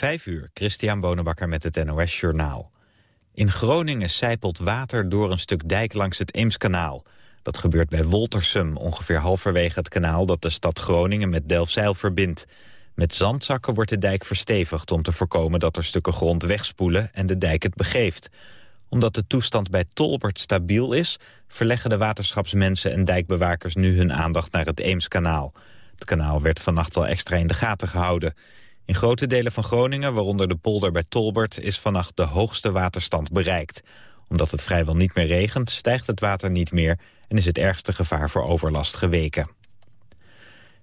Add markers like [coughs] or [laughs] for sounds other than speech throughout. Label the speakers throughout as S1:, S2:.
S1: Vijf uur, Christian Bonenbakker met het NOS Journaal. In Groningen sijpelt water door een stuk dijk langs het Eemskanaal. Dat gebeurt bij Woltersum, ongeveer halverwege het kanaal... dat de stad Groningen met Delfzijl verbindt. Met zandzakken wordt de dijk verstevigd om te voorkomen dat er stukken grond wegspoelen en de dijk het begeeft. Omdat de toestand bij Tolbert stabiel is, verleggen de waterschapsmensen en dijkbewakers nu hun aandacht naar het Eemskanaal. Het kanaal werd vannacht al extra in de gaten gehouden. In grote delen van Groningen, waaronder de polder bij Tolbert, is vannacht de hoogste waterstand bereikt. Omdat het vrijwel niet meer regent, stijgt het water niet meer en is het ergste gevaar voor overlast geweken.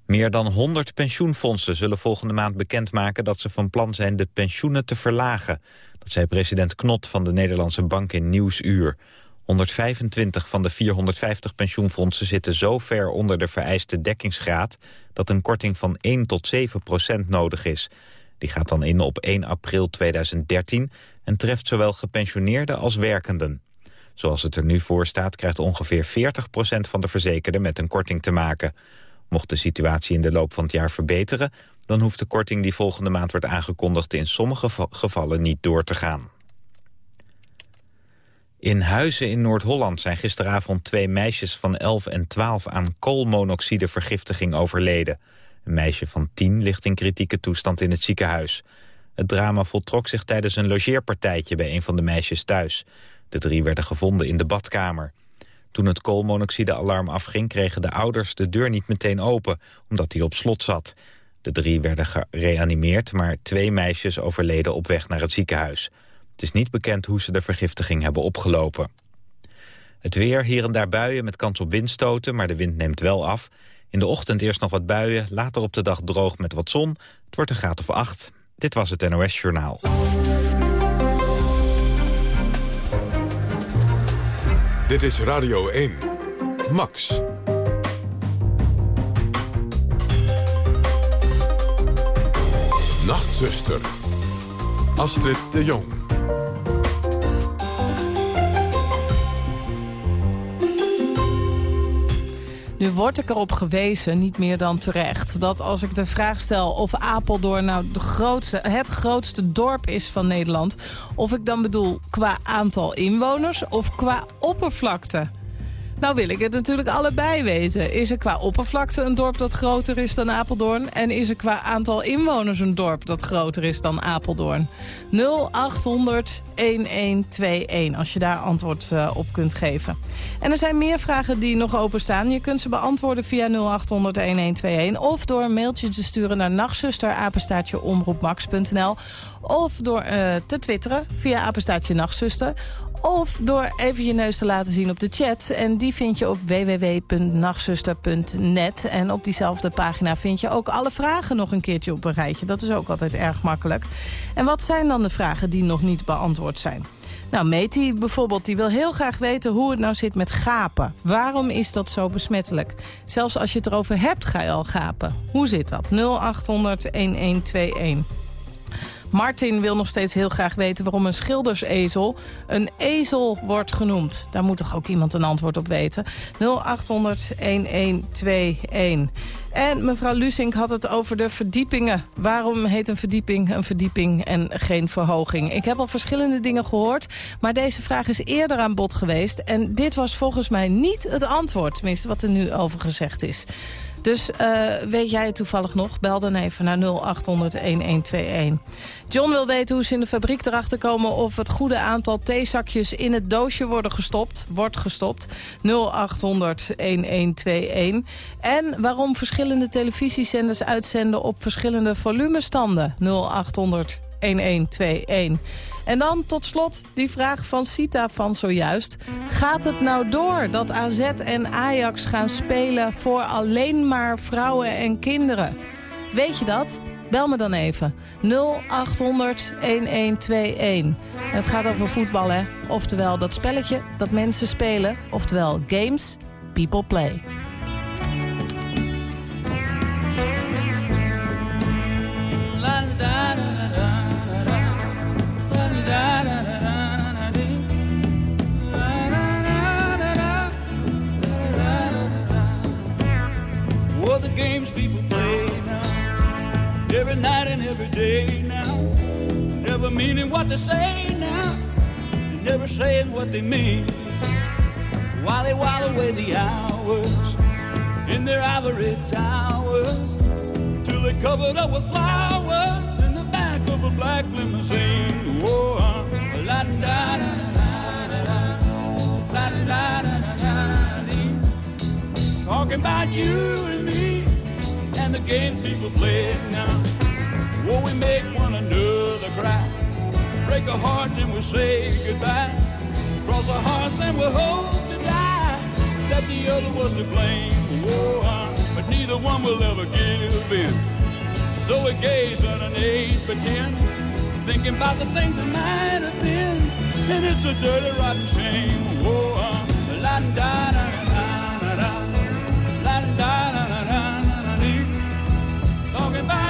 S1: Meer dan 100 pensioenfondsen zullen volgende maand bekendmaken dat ze van plan zijn de pensioenen te verlagen. Dat zei president Knot van de Nederlandse Bank in Nieuwsuur. 125 van de 450 pensioenfondsen zitten zo ver onder de vereiste dekkingsgraad... dat een korting van 1 tot 7 procent nodig is. Die gaat dan in op 1 april 2013 en treft zowel gepensioneerden als werkenden. Zoals het er nu voor staat krijgt ongeveer 40 procent van de verzekerden met een korting te maken. Mocht de situatie in de loop van het jaar verbeteren... dan hoeft de korting die volgende maand wordt aangekondigd... in sommige gevallen niet door te gaan. In Huizen in Noord-Holland zijn gisteravond twee meisjes van 11 en 12 aan koolmonoxidevergiftiging overleden. Een meisje van 10 ligt in kritieke toestand in het ziekenhuis. Het drama voltrok zich tijdens een logeerpartijtje bij een van de meisjes thuis. De drie werden gevonden in de badkamer. Toen het koolmonoxidealarm afging kregen de ouders de deur niet meteen open, omdat die op slot zat. De drie werden gereanimeerd, maar twee meisjes overleden op weg naar het ziekenhuis. Het is niet bekend hoe ze de vergiftiging hebben opgelopen. Het weer, hier en daar buien met kans op windstoten, maar de wind neemt wel af. In de ochtend eerst nog wat buien, later op de dag droog met wat zon. Het wordt een graad of acht. Dit was het NOS Journaal.
S2: Dit is Radio 1. Max. Nachtzuster. Astrid de Jong.
S3: Nu word ik erop gewezen, niet meer dan terecht... dat als ik de vraag stel of Apeldoorn nou de grootste, het grootste dorp is van Nederland... of ik dan bedoel qua aantal inwoners of qua oppervlakte. Nou wil ik het natuurlijk allebei weten. Is er qua oppervlakte een dorp dat groter is dan Apeldoorn? En is er qua aantal inwoners een dorp dat groter is dan Apeldoorn? 0800 1121 als je daar antwoord uh, op kunt geven. En er zijn meer vragen die nog openstaan. Je kunt ze beantwoorden via 0800 1121 of door een mailtje te sturen naar nachtzuster omroepmax.nl of door uh, te twitteren via apenstaartje nachtzuster of door even je neus te laten zien op de chat. En die vind je op www.nachtzuster.net. En op diezelfde pagina vind je ook alle vragen nog een keertje op een rijtje. Dat is ook altijd erg makkelijk. En wat zijn dan de vragen die nog niet beantwoord zijn? Nou, Meti bijvoorbeeld, die wil heel graag weten hoe het nou zit met gapen. Waarom is dat zo besmettelijk? Zelfs als je het erover hebt, ga je al gapen. Hoe zit dat? 0800 1121. Martin wil nog steeds heel graag weten waarom een schildersezel een ezel wordt genoemd. Daar moet toch ook iemand een antwoord op weten. 0800 1121. En mevrouw Lusink had het over de verdiepingen. Waarom heet een verdieping een verdieping en geen verhoging? Ik heb al verschillende dingen gehoord, maar deze vraag is eerder aan bod geweest. En dit was volgens mij niet het antwoord, tenminste wat er nu over gezegd is. Dus uh, weet jij het toevallig nog? Bel dan even naar 0800-1121. John wil weten hoe ze in de fabriek erachter komen... of het goede aantal theezakjes in het doosje worden gestopt. Wordt gestopt. 0800-1121. En waarom verschillende televisiezenders uitzenden op verschillende volumestanden. 0800 1121. En dan tot slot die vraag van Sita van zojuist. Gaat het nou door dat AZ en Ajax gaan spelen voor alleen maar vrouwen en kinderen? Weet je dat? Bel me dan even. 0800 1121. Het gaat over voetbal, hè? Oftewel dat spelletje dat mensen spelen. Oftewel games, people play. games people play now. Every night and every day now.
S4: Never meaning what they say now. Never saying what they mean. While they while away the hours in their ivory towers. Till they're covered up with flowers in the back of a black limousine. Whoa, uh, la da da da da da da da da da da da the games people play now. Whoa, we make one another cry. Break a heart and we say goodbye. Cross our hearts and we hope to die that the other was to blame. Whoa, uh, but neither one will ever give in. So we gaze on an age pretend, thinking about the things that might have been. And it's a dirty, rotten shame. Whoa, uh, la da da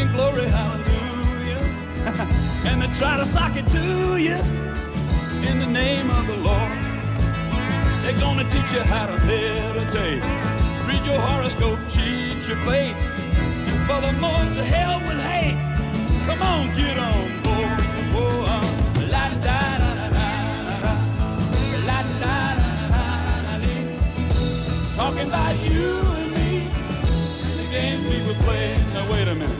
S4: singing glory hallelujah, and they try to sock it to you in the name of the Lord. They're gonna teach you how to meditate, read your horoscope, cheat your fate. Furthermore, to hell with hate. Come on, get on board. Whoa, uh, la da da. Talking about you and me and the game people play. Now wait a minute.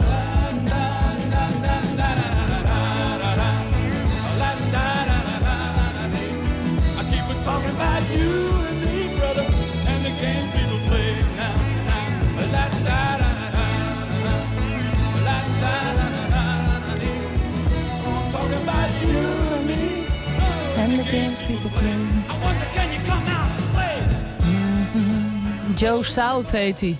S4: I wonder, can you come out?
S3: Joe South heet hij.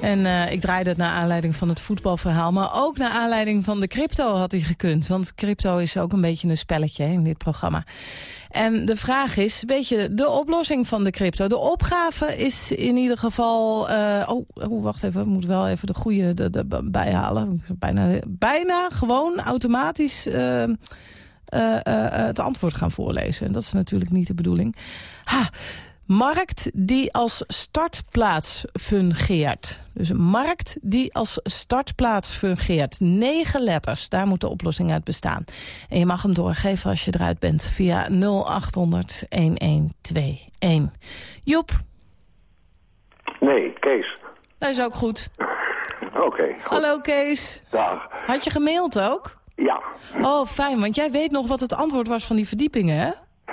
S3: En eh, ik draaide het naar aanleiding van het voetbalverhaal. Maar ook naar aanleiding van de crypto had hij gekund. Want crypto is ook een beetje een spelletje in dit programma. En de vraag is, weet je, de oplossing van de crypto. De opgave is in ieder geval... eh, oh, oh, wacht even, ik moet wel even de goede de, de, bijhalen. Bijna, bijna gewoon automatisch... eh, het antwoord gaan voorlezen. En dat is natuurlijk niet de bedoeling. Ha, markt die als startplaats fungeert. Dus een markt die als startplaats fungeert. Negen letters, daar moet de oplossing uit bestaan. En je mag hem doorgeven als je eruit bent via 0800 1121. Joep,
S5: Nee, Kees.
S3: dat is ook goed. [laughs]
S5: Oké.
S3: Hallo Kees.
S5: Dag.
S3: Had je gemaild ook?
S5: Ja.
S3: Oh, fijn, want jij weet nog wat het antwoord was van die verdiepingen, hè?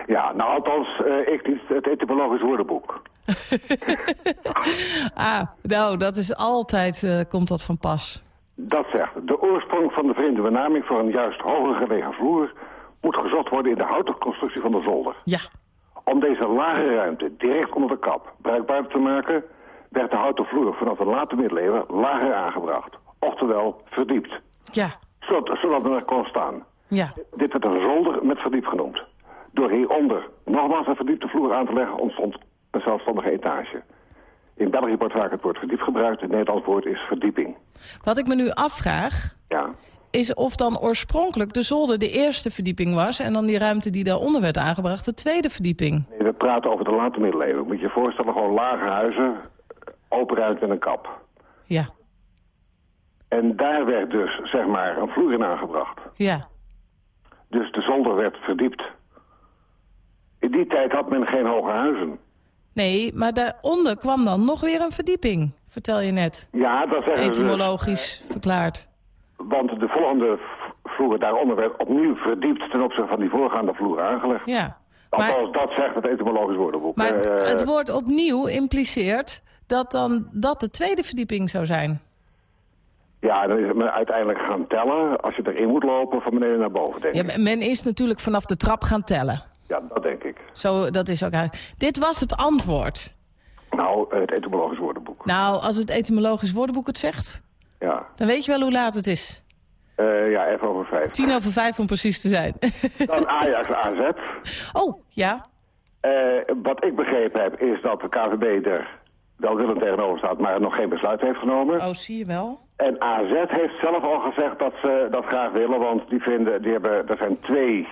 S5: Ja, nou althans, eh, ik niet het etymologisch woordenboek. [laughs]
S3: Ah, nou, dat is altijd, eh, komt dat van pas.
S5: Dat zegt, de oorsprong van de vreemde benaming voor een juist hoger gelegen vloer... moet gezocht worden in de houten constructie van de zolder.
S3: Ja,
S5: Om deze lage ruimte direct onder de kap bruikbaar te maken... werd de houten vloer vanaf de late middeleeuwen lager aangebracht. Oftewel verdiept.
S3: ja,
S5: Zodat, zodat men er kon staan.
S3: ja.
S5: Dit werd een zolder met verdiep genoemd. Door hieronder nogmaals een verdiepte vloer aan te leggen ontstond een zelfstandige etage. In België wordt vaak het woord verdiep gebruikt, het Nederlands woord is verdieping.
S3: Wat ik me nu afvraag,
S5: Ja,
S3: is of dan oorspronkelijk de zolder de eerste verdieping was... en dan die ruimte die daaronder werd aangebracht de tweede verdieping.
S5: nee, we praten over de late middeleeuwen. Moet je je voorstellen, gewoon lage huizen, open ruimte en een kap.
S3: Ja,
S5: En daar werd dus, zeg maar, een vloer in aangebracht.
S3: ja.
S5: Dus de zolder werd verdiept. In die tijd had men geen hoge huizen.
S3: Nee, maar daaronder kwam dan nog weer een verdieping, vertel je net.
S5: Ja, dat zeggen ze dus.
S3: Etymologisch verklaard.
S5: Want de volgende vloer daaronder werd opnieuw verdiept ten opzichte van die voorgaande vloer aangelegd.
S3: Ja, maar,
S5: Althans, dat zegt het etymologisch woordenboek.
S3: maar
S5: Eh,
S3: het woord opnieuw impliceert dat dan dat de tweede verdieping zou zijn.
S5: Ja, dan is het me uiteindelijk gaan tellen als je erin moet lopen van beneden naar boven, denk
S3: Ja,
S5: ik.
S3: men is natuurlijk vanaf de trap gaan tellen.
S5: Ja, dat denk ik.
S3: Zo, dat is ook. Dit was het antwoord.
S5: Nou, het etymologisch woordenboek.
S3: Nou, als het etymologisch woordenboek het zegt...
S5: Ja,
S3: dan weet je wel hoe laat het is.
S5: Eh, ja even over vijf.
S3: Tien over vijf om precies te zijn. [laughs]
S5: Dan Ajax AZ.
S3: oh, ja.
S5: Eh, wat ik begrepen heb is dat de KVB er wel willend tegenover staat, maar nog geen besluit heeft genomen.
S3: Oh, zie je wel.
S5: En AZ heeft zelf al gezegd dat ze dat graag willen, want die vinden, die hebben, er zijn twee,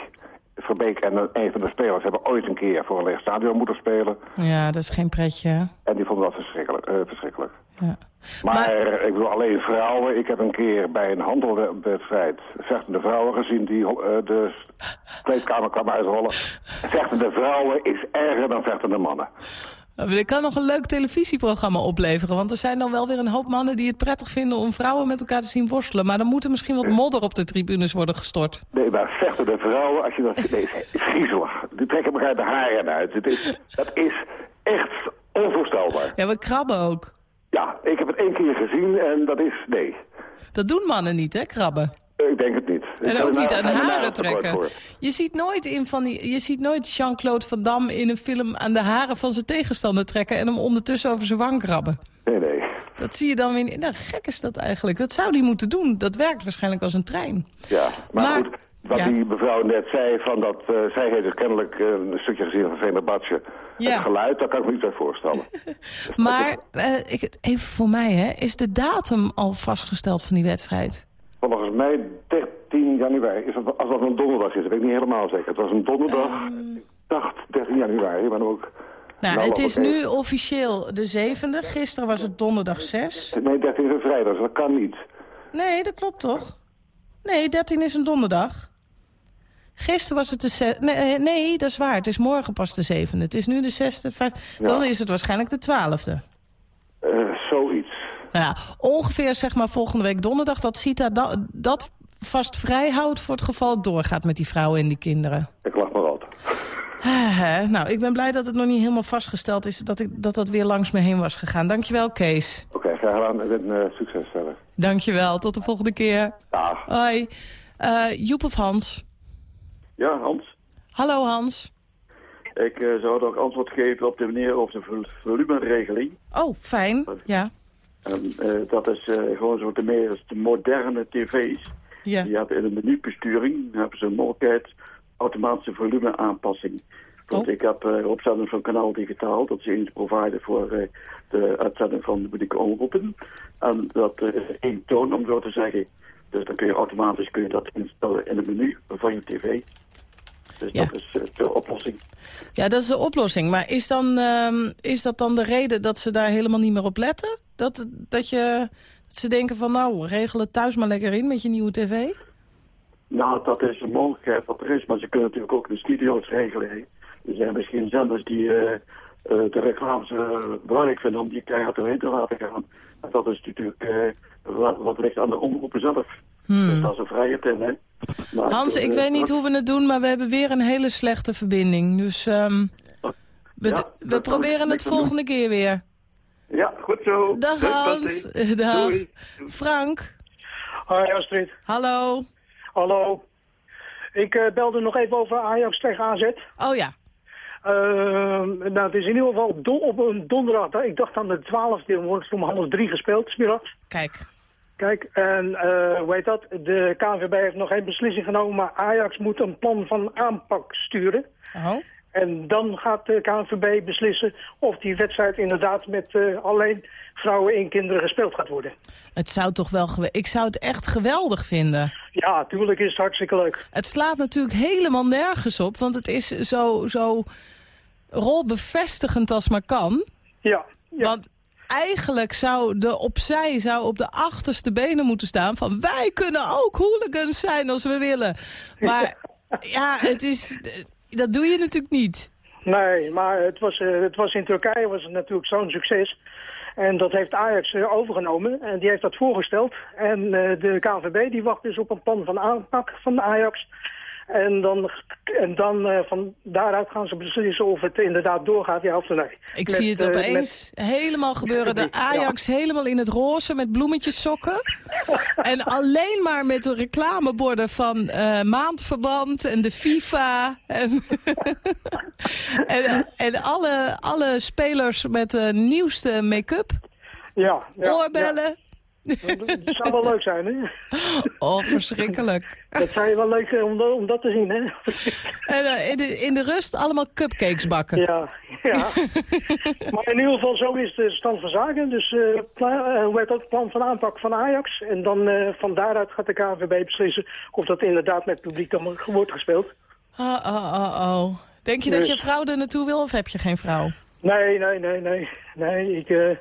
S5: Verbeek en een van de spelers hebben ooit een keer voor een leeg stadion moeten spelen.
S3: Ja, dat is geen pretje.
S5: En die vonden dat verschrikkelijk. eh, verschrikkelijk.
S3: Ja.
S5: Maar,
S3: Maar-
S5: ik bedoel, alleen vrouwen. Ik heb een keer bij een handelwedstrijd vechtende vrouwen gezien die eh, de [laughs] kleedkamer kwamen uitrollen. Vechtende vrouwen is erger dan vechtende mannen.
S3: Ik kan nog een leuk televisieprogramma opleveren. Want er zijn dan wel weer een hoop mannen die het prettig vinden om vrouwen met elkaar te zien worstelen. Maar dan moet er misschien wat modder op de tribunes worden gestort.
S5: Nee, maar vechtende vrouwen, als je dat... Nee, is griezelig. Die trekken elkaar de haren uit. Het is, dat is echt onvoorstelbaar.
S3: Ja, we krabben ook.
S5: Ja, ik heb het één keer gezien en dat is... Nee,
S3: Dat doen mannen niet, hè, krabben.
S5: ik denk het
S3: En ook niet aan haren trekken. Je ziet nooit, in van die, je ziet nooit Jean-Claude Van Damme in een film aan de haren van zijn tegenstander trekken... en hem ondertussen over zijn wang krabben.
S5: Nee, nee.
S3: Dat zie je dan weer... Nou, gek is dat eigenlijk. Dat zou die moeten doen. Dat werkt waarschijnlijk als een trein.
S5: Ja, maar,
S3: Maar-
S5: goed, wat
S3: ja.
S5: die mevrouw net zei, van dat, eh, zij heeft dus kennelijk eh, een stukje gezien van Venerbahce.
S3: Ja.
S5: Het geluid, dat kan ik me niet zo voorstellen. [laughs]
S3: Maar eh, ik, even voor mij, hè. Is de datum al vastgesteld van die wedstrijd?
S5: Volgens mij 13 januari, is dat, als dat een donderdag is, dat weet ik niet helemaal zeker. Het was een donderdag, ik dacht 13 januari, maar ook...
S3: Nou,
S5: Nou,
S3: het is nu officieel de zevende. Gisteren was het donderdag 6.
S5: Nee, 13 is een vrijdag, dus dat kan niet.
S3: Nee, dat klopt toch? Nee, 13 is een donderdag. Gisteren was het de zes... Nee, eh, nee, dat is waar. Het is morgen pas de zevende. Het is nu de zesde, vijf...
S5: Ja.
S3: Dan is het waarschijnlijk de twaalfde.
S5: Eh, zoiets.
S3: Nou ja, ongeveer zeg maar volgende week donderdag... dat CITA dat, dat vast vrij houdt voor het geval het doorgaat met die vrouwen en die kinderen.
S5: Ik lach maar.
S3: Ah, hè. nou, ik ben blij dat het nog niet helemaal vastgesteld is... dat ik, dat, dat weer langs me heen was gegaan. Dankjewel, Kees.
S5: Oké, graag gedaan en eh, succes verder.
S3: Dankjewel, tot de volgende keer.
S5: Dag.
S3: Hoi. Eh, Joep of Hans?
S6: Ja, Hans.
S3: Hallo Hans.
S6: Ik eh, zou ook antwoord geven op de manier over de vol- volumeregeling.
S3: Oh, fijn. Ja.
S6: En, eh, dat is eh, gewoon zo de meer de moderne tv's.
S3: Ja.
S6: Die hebben in de menubesturing hebben ze een mogelijkheid automatische volumeaanpassing. Want
S3: Oh.
S6: ik heb eh opstelling van Kanaal Digitaal, dat is een provider voor eh, de uitzending van de publieke omroepen. En dat eh, is één toon, om zo te zeggen. Dus dan kun je automatisch kun je dat instellen in het menu van je tv. Dus
S3: Ja.
S6: dat is de oplossing.
S3: ja, dat is de oplossing. Maar is, dan, ehm, is dat dan de reden dat ze daar helemaal niet meer op letten? Dat, dat, je, ze denken van nou, regel het thuis maar lekker in met je nieuwe tv?
S6: Nou, dat is een mogelijkheid wat er is, maar ze kunnen natuurlijk ook de studio's regelen. Er zijn misschien zenders die eh, eh, de reclames eh, belangrijk vinden om die keihard doorheen te laten gaan. En dat is natuurlijk wat, wat ligt aan de omroepen zelf. Dus dat is een vrije ten, hè. Maar,
S3: Hmm. Hans, ik weet niet hoe we het doen, maar we hebben weer een hele slechte verbinding. Dus ehm, we,
S6: Ja,
S3: we proberen het volgende keer weer.
S6: Ja, goed zo.
S3: Dag Hans. [laughs] Dag.
S6: Doei.
S3: Frank.
S7: Hoi Astrid,
S3: Hallo.
S7: hallo. Ik eh, belde nog even over Ajax tegen AZ.
S3: Oh ja.
S7: Eh, nou, het is in ieder geval op een donderdag. Ik dacht aan de 12e, wordt om half drie gespeeld, smiddags.
S3: Kijk.
S7: Kijk, en eh, hoe heet dat? De KNVB heeft nog geen beslissing genomen, maar Ajax moet een plan van aanpak sturen.
S3: Oh.
S7: En dan gaat de KNVB beslissen of die wedstrijd inderdaad met eh, alleen vrouwen en kinderen gespeeld gaat worden.
S3: Het zou toch wel... Ik zou het echt geweldig vinden.
S7: Ja, tuurlijk is het hartstikke leuk.
S3: Het slaat natuurlijk helemaal nergens op, want het is zo, zo rolbevestigend als maar kan.
S7: Ja, ja.
S3: Want eigenlijk zou de opzij zou op de achterste benen moeten staan van wij kunnen ook hooligans zijn als we willen. [laughs] Maar ja, het is, dat doe je natuurlijk niet.
S7: Nee, maar het was, eh, het was in Turkije was het natuurlijk zo'n succes. En dat heeft Ajax eh, overgenomen en die heeft dat voorgesteld. En eh, de KNVB die wacht dus op een plan van aanpak van Ajax. En dan, en dan eh, van daaruit gaan ze beslissen of het inderdaad doorgaat, ja of nee.
S3: Ik
S7: Met,
S3: zie het
S7: eh,
S3: opeens helemaal gebeuren. De
S7: Ja.
S3: Ajax helemaal in het roze met bloemetjes sokken. [laughs] en alleen maar met de reclameborden van eh, Maandverband en de FIFA. En, [laughs] en, en alle, alle spelers met de nieuwste make-up,
S7: ja, ja,
S3: oorbellen.
S7: ja. Dat zou wel leuk zijn, hè?
S3: Oh, verschrikkelijk.
S7: Dat zou je wel leuk zijn om, dat- om dat te zien, hè?
S3: En eh, in, de, in de rust allemaal cupcakes bakken.
S7: Ja, ja. [laughs] maar in ieder geval, zo is de stand van zaken. Dus eh pla- eh, hoe heet dat, plan van aanpak van Ajax. En dan van daaruit gaat de KNVB beslissen of dat inderdaad met publiek dan wordt gespeeld.
S3: Oh, oh, oh, oh. Denk je dat
S7: Dus-
S3: je vrouw er naartoe wil of heb je geen vrouw?
S7: Nee, nee, nee, nee. Nee, ik,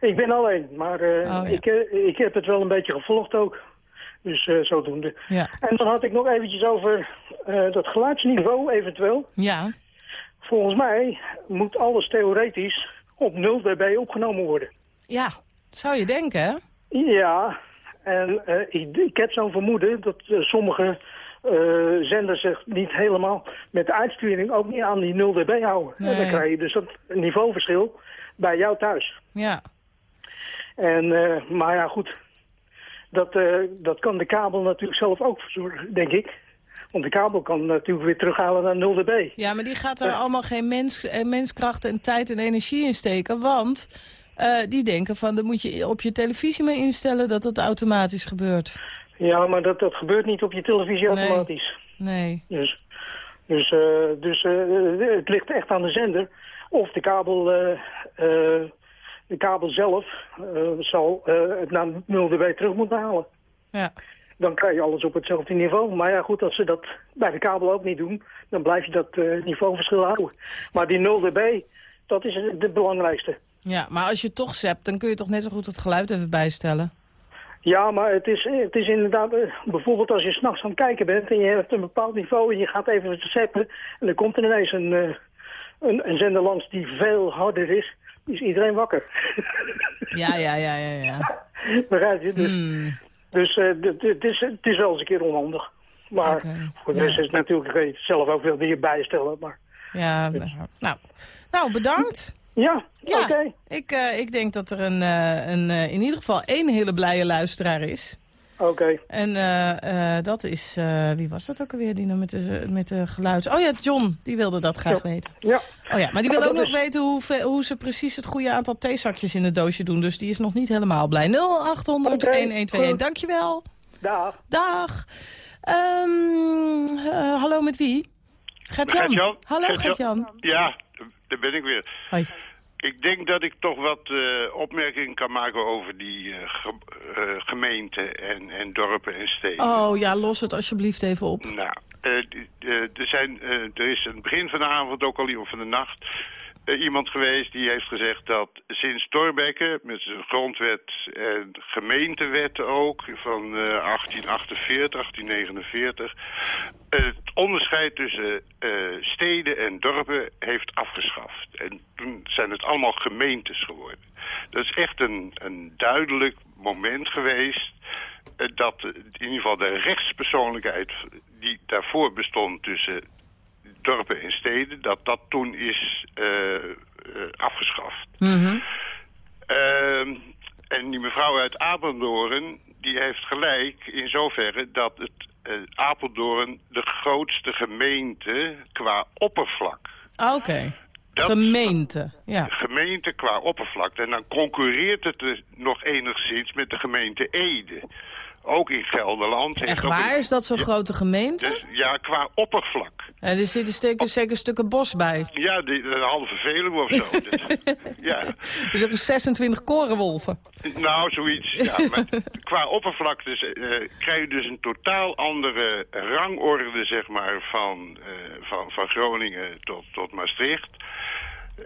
S7: ik ben alleen. Maar eh,
S3: Oh, ja.
S7: ik, eh, ik heb het wel een beetje gevolgd ook. Dus eh, zodoende.
S3: Ja.
S7: En dan had ik nog eventjes over dat geluidsniveau eventueel.
S3: Ja.
S7: Volgens mij moet alles theoretisch op 0 dB opgenomen worden.
S3: Ja, zou je denken, hè?
S7: Ja, en ik, ik heb zo'n vermoeden dat sommige zenders zich niet helemaal met de uitsturing ook niet aan die 0 dB houden. En dan krijg je dus dat niveauverschil bij jou thuis.
S3: Ja.
S7: En, eh, maar ja, goed, dat, eh, dat kan de kabel natuurlijk zelf ook verzorgen, denk ik. Want de kabel kan natuurlijk weer terughalen naar 0 dB.
S3: Ja, maar die gaat er allemaal geen mens, eh, menskracht en tijd en energie in steken. Want die denken van, dan moet je op je televisie mee instellen dat het automatisch gebeurt.
S7: Ja, maar dat, dat gebeurt niet op je televisie
S3: Nee.
S7: automatisch.
S3: Nee.
S7: Dus, dus, dus eh, het ligt echt aan de zender. Of de kabel, de kabel zelf eh, zal eh, het naar 0 dB terug moeten halen.
S3: Ja.
S7: Dan krijg je alles op hetzelfde niveau. Maar ja, goed, als ze dat bij de kabel ook niet doen... dan blijf je dat eh, niveauverschil houden. Maar die 0 dB, dat is het belangrijkste.
S3: ja, maar als je toch zept, dan kun je toch net zo goed het geluid even bijstellen.
S7: Ja, maar het is, het is inderdaad... bijvoorbeeld als je s'nachts aan het kijken bent... en je hebt een bepaald niveau en je gaat even zappen... en dan komt er ineens een, een, een zender langs die veel harder is... is iedereen wakker.
S3: Ja, ja, ja, ja, ja. [laughs]
S7: Begrijp je? Dus,
S3: Hmm.
S7: dus eh, het, is, het is wel eens een keer onhandig. Maar voor de rest
S3: ja.
S7: is het natuurlijk... kun je zelf ook veel dingen bijstellen. Maar
S3: Ja, nou, nou bedankt.
S7: ja,
S3: Ja,
S7: oké.
S3: ik, eh, ik denk dat er een, eh, een, eh, in ieder geval één hele blije luisteraar is.
S7: Oké.
S3: En eh, eh, dat is, eh, wie was dat ook alweer, die nou met de, met de geluids... Oh ja, John, die wilde dat graag
S7: Ja.
S3: weten.
S7: Ja.
S3: Oh ja, maar die wil
S7: Ja,
S3: ook nog
S7: is-
S3: weten hoe, hoe ze precies het goede aantal theezakjes in het doosje doen. Dus die is nog niet helemaal blij. 0800
S7: Oké,
S3: 1121.
S7: goed.
S3: Dankjewel.
S7: Dag.
S3: Dag. Ehm, eh, hallo, met wie? Gert-Jan. Hallo,
S8: Gert-Jan?
S3: Gert-Jan.
S8: Ja, daar ben ik weer.
S3: Hoi.
S8: Ik denk dat ik toch wat eh opmerkingen kan maken over die eh, ge- eh, gemeenten en, en dorpen en steden.
S3: Oh ja, los het alsjeblieft even op.
S8: Nou, er, zijn, eh, er is aan het begin van de avond ook al, of van de nacht, iemand geweest die heeft gezegd dat sinds Thorbecke met zijn grondwet en gemeentewet ook van eh, 1848, 1849, het onderscheid tussen eh, steden en dorpen heeft afgeschaft. En toen zijn het allemaal gemeentes geworden. Dat is echt een, een duidelijk moment geweest eh, dat eh, in ieder geval de rechtspersoonlijkheid die daarvoor bestond tussen dorpen en steden, dat dat toen is eh, eh, afgeschaft. Ehm, en die mevrouw uit Apeldoorn, die heeft gelijk in zoverre dat het eh, Apeldoorn de grootste gemeente qua oppervlak.
S3: Ah, Oké.
S8: Dat-
S3: Gemeente. Ja.
S8: Gemeente qua oppervlakte. En dan concurreert het er nog enigszins met de gemeente Ede. Ook in Gelderland.
S3: Echt
S8: ook
S3: waar? Is dat zo'n grote gemeente?
S8: Dus, ja, qua oppervlak.
S3: En er zitten zeker, zeker stukken bos bij.
S8: Ja, de, de halve Veluwe of zo. [laughs] Dus, ja,
S3: Er zijn 26 korenwolven.
S8: nou zoiets. Ja, [laughs] maar qua oppervlakte eh, krijg je dus een totaal andere rangorde, zeg maar, van, eh, van, van Groningen tot, tot Maastricht.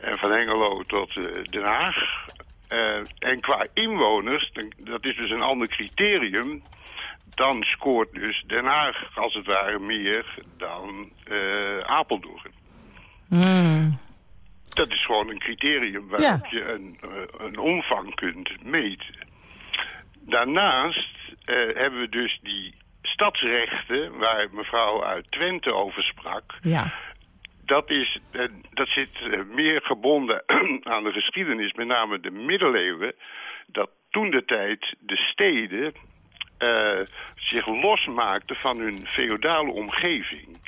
S8: En van Hengelo tot eh, Den Haag. Eh, en qua inwoners, dat is dus een ander criterium. Dan scoort dus Den Haag als het ware meer dan eh, Apeldoorn. Dat is gewoon een criterium waarop
S3: Ja.
S8: je een, eh, een omvang kunt meten. Daarnaast hebben we dus die stadsrechten, waar mevrouw uit Twente over sprak...
S3: Ja.
S8: Dat, is, eh, dat zit eh, meer gebonden [clears throat] aan de geschiedenis, met name de middeleeuwen... dat toen de tijd de steden eh, zich losmaakten van hun feodale omgeving.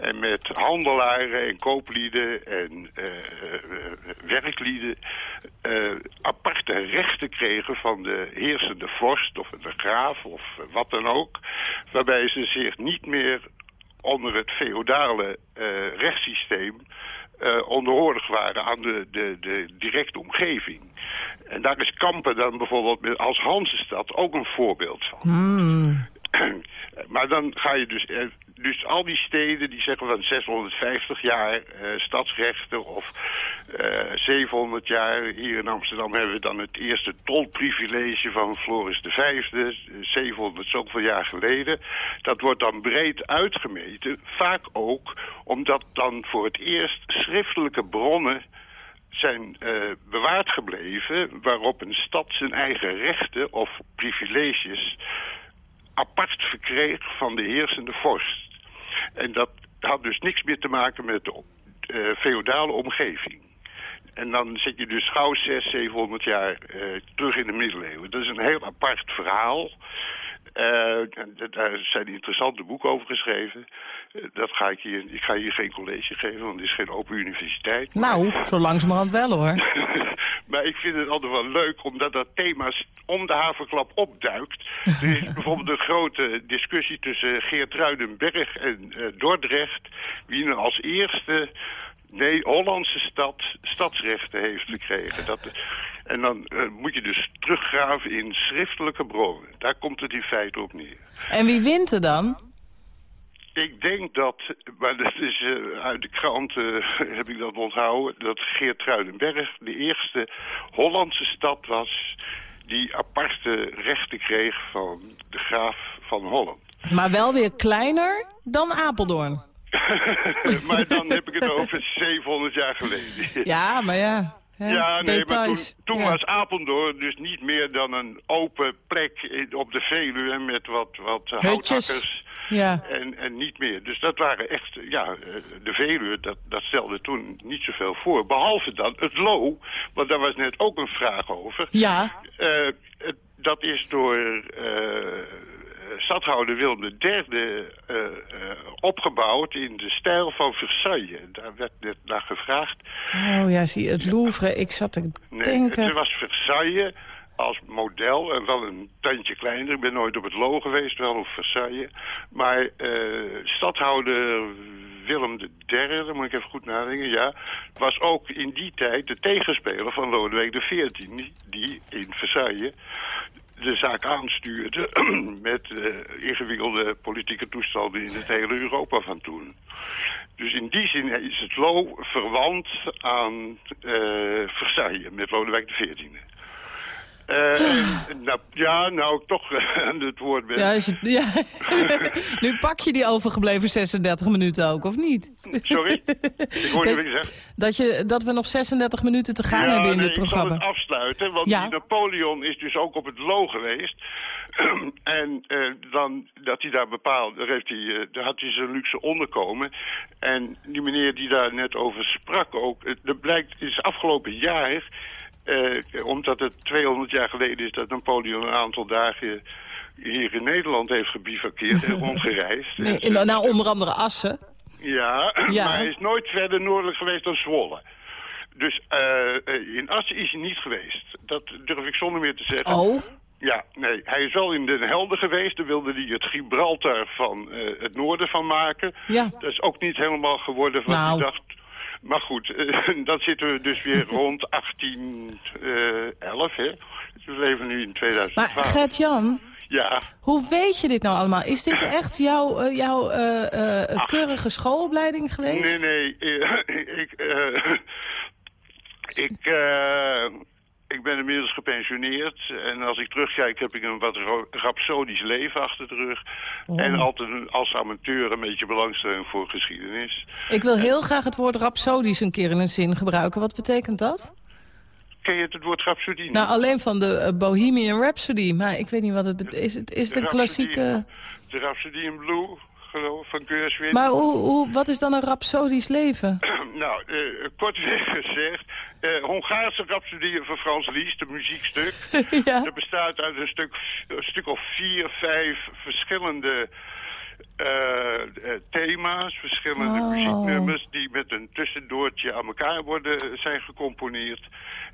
S8: En met handelaren en kooplieden en eh, werklieden aparte rechten kregen van de heersende vorst of de graaf of wat dan ook. Waarbij ze zich niet meer onder het feodale eh, rechtssysteem eh, onderhoordig waren aan de, de, de directe omgeving. En daar is Kampen dan bijvoorbeeld met- als Hansestad ook een voorbeeld van.
S3: Hmm. [clears throat]
S8: Maar dan ga je dus... eh, Dus al die steden die zeggen van 650 jaar eh, stadsrechten of eh 700 jaar. Hier in Amsterdam hebben we dan het eerste tolprivilege van Floris V. 700 zoveel jaar geleden. Dat wordt dan breed uitgemeten. Vaak ook omdat dan voor het eerst schriftelijke bronnen zijn eh, bewaard gebleven... waarop een stad zijn eigen rechten of privileges apart verkreeg van de heersende vorst. En dat had dus niks meer te maken met de eh, feodale omgeving. En dan zit je dus gauw 600, 700 jaar eh, terug in de middeleeuwen. Dat is een heel apart verhaal. Eh, daar zijn interessante boeken over geschreven. Dat ga ik hier. Ik ga hier geen college geven, want het is geen open universiteit.
S3: Nou, zo langzamerhand wel hoor. [laughs]
S8: maar ik vind het altijd wel leuk, omdat dat thema om de haverklap opduikt. [laughs] Er is bijvoorbeeld een grote discussie tussen Geert Ruidenberg en eh, Dordrecht... wie nou als eerste nee, Hollandse stad stadsrechten heeft gekregen. Dat, en dan eh, moet je dus teruggraven in schriftelijke bronnen. Daar komt het in feite op neer.
S3: En wie wint er dan?
S8: Ik denk dat, maar dat is eh, uit de krant eh, heb ik dat onthouden, dat Geert Truidenberg de eerste Hollandse stad was die aparte rechten kreeg van de graaf van Holland.
S3: Maar wel weer kleiner dan Apeldoorn. [laughs]
S8: maar dan heb ik het over 700 jaar geleden.
S3: Ja, maar ja. hè,
S8: Ja, nee, maar toen,
S3: details.
S8: toen
S3: Ja.
S8: was Apeldoorn dus niet meer dan een open plek op de Veluwe met wat, wat
S3: Hutjes.
S8: houthakkers.
S3: Ja.
S8: En, en niet meer. Dus dat waren echt, ja, eh, de Veluwe, dat, dat stelde toen niet zoveel voor. Behalve dan het Lo, want daar was net ook een vraag over.
S3: Ja.
S8: Eh, dat is door eh stadhouder Willem III opgebouwd in de stijl van Versailles. Daar werd net naar gevraagd.
S3: Oh ja, zie je, het Louvre. Ik zat te
S8: Nee,
S3: denken...
S8: het was Versailles als model en wel een tandje kleiner. Ik ben nooit op het Lo geweest, wel op Versailles. Maar eh stadhouder Willem III, moet ik even goed nadenken, ja, was ook in die tijd de tegenspeler van Lodewijk XIV, die, in Versailles de zaak aanstuurde [clears throat] met eh, ingewikkelde politieke toestanden in het hele Europa van toen. Dus in die zin is het Lo verwant aan eh, Versailles met Lodewijk XIV. Eh, nou, ja, nou ik toch eh, aan het woord ben.
S3: Ja, ja. [laughs] nu pak je die overgebleven 36 minuten ook, of niet?
S8: Sorry? Ik hoor niet wat je zegt.
S3: Dat, je, dat we nog 36 minuten te gaan
S8: ja,
S3: hebben in
S8: nee,
S3: dit
S8: ik
S3: programma.
S8: het afsluiten, want
S3: Ja.
S8: die Napoleon is dus ook op het Lo geweest. [clears throat] en eh, dan dat hij daar bepaald, daar, heeft hij, eh, daar had hij zijn luxe onderkomen. En die meneer die daar net over sprak ook, het, er blijkt, het is afgelopen jaar, eh, omdat het 200 jaar geleden is dat Napoleon een aantal dagen hier in Nederland heeft gebivakkeerd en [laughs] rondgereisd.
S3: Nee,
S8: En
S3: in, nou, onder andere Assen.
S8: ja, [clears throat]
S3: Ja.
S8: maar hij is nooit verder noordelijk geweest dan Zwolle. Dus eh, eh, in Assen is hij niet geweest. Dat durf ik zonder meer te zeggen.
S3: Oh,
S8: Ja, nee, hij is wel in Den Helder geweest. Daar wilde hij het Gibraltar van eh, het noorden van maken.
S3: Ja.
S8: Dat is ook niet helemaal geworden wat
S3: Nou.
S8: hij dacht. Maar goed, eh, [laughs] dan zitten we dus weer rond 1811, hè. We leven nu in
S3: maar
S8: 2012.
S3: Gert-Jan,
S8: Ja,
S3: hoe weet je dit nou allemaal? Is dit echt jouw, eh, jouw eh, keurige schoolopleiding geweest?
S8: Nee, nee. [laughs] ik, eh, [laughs] ik, eh, ik ben inmiddels gepensioneerd. En als ik terugkijk heb ik een wat rapsodisch leven achter de rug.
S3: Oh.
S8: En altijd als amateur een beetje belangstelling voor geschiedenis.
S3: Ik wil heel graag het woord rapsodisch een keer in een zin gebruiken. Wat betekent dat?
S8: Ken je het woord rhapsodie niet?
S3: Nou, alleen van de eh, Bohemian Rhapsody. Maar ik weet niet wat het betekent. Is het, is het een klassieke...
S8: De Rhapsody in Blue, geloof van.
S3: Maar hoe, hoe, wat is dan een rhapsodisch leven? [clears throat]
S8: nou, eh, kortweg [laughs] gezegd, eh, Hongaarse Rhapsodie van Frans Lies, een muziekstuk. [laughs]
S3: ja.
S8: Dat bestaat uit een stuk, een stuk of vier, vijf verschillende eh, thema's, verschillende
S3: Oh.
S8: muzieknummers die met een tussendoortje aan elkaar worden, zijn gecomponeerd.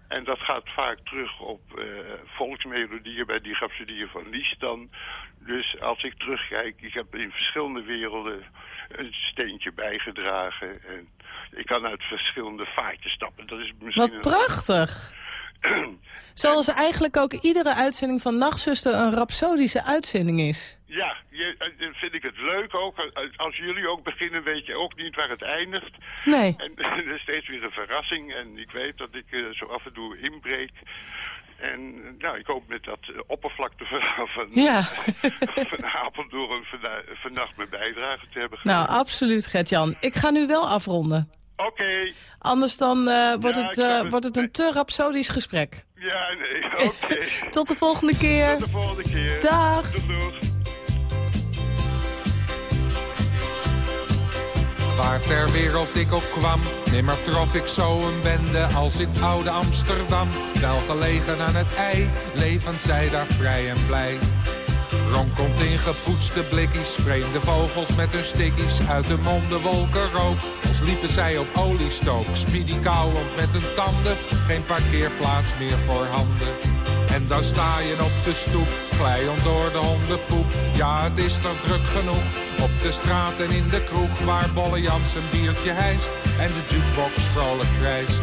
S8: En dat gaat vaak terug op eh, volksmelodieën bij die Rhapsodieën van Lies dan. Dus als ik terugkijk, ik heb in verschillende werelden een steentje bijgedragen. En ik kan uit verschillende vaatjes stappen. Dat is misschien
S3: Wat prachtig. [clears throat] Zoals eigenlijk ook iedere uitzending van Nachtzuster een rhapsodische uitzending is.
S8: Ja, je, eh, dat vind ik het leuk ook. Eh, Als jullie ook beginnen, weet je ook niet waar het eindigt.
S3: Nee.
S8: En [laughs] er is steeds weer een verrassing. En ik weet dat ik eh, zo af en toe inbreek. En eh, nou, ik hoop met dat eh, oppervlakteverhaal [laughs] van,
S3: Ja. [laughs]
S8: van Apeldoorn vannacht mijn bijdrage te hebben gedaan.
S3: Nou, absoluut, Gert-Jan. Ik ga nu wel afronden.
S8: Oké,
S3: Anders dan eh, wordt,
S8: Ja,
S3: het, eh,
S8: het.
S3: wordt het een te rhapsodisch gesprek.
S8: ja, nee, [laughs] oké.
S3: Tot de volgende keer.
S8: Tot de volgende keer.
S3: Dag.
S8: Doeg, doeg.
S9: Waar ter wereld ik ook kwam, nimmer trof ik zo een bende als in oude Amsterdam. Wel gelegen aan het ei, leven zij daar vrij en blij. Ronkelt in gepoetste blikkies, vreemde vogels met hun stickies. Uit de monden wolken rook, als liepen zij op oliestook. Speedy kauwend met hun tanden, geen parkeerplaats meer voor handen. En dan sta je op de stoep, glijend door de hondenpoep. Ja, het is toch druk genoeg, op de straat en in de kroeg. Waar Bolle Jans een biertje hijst en de jukebox vrolijk krijst.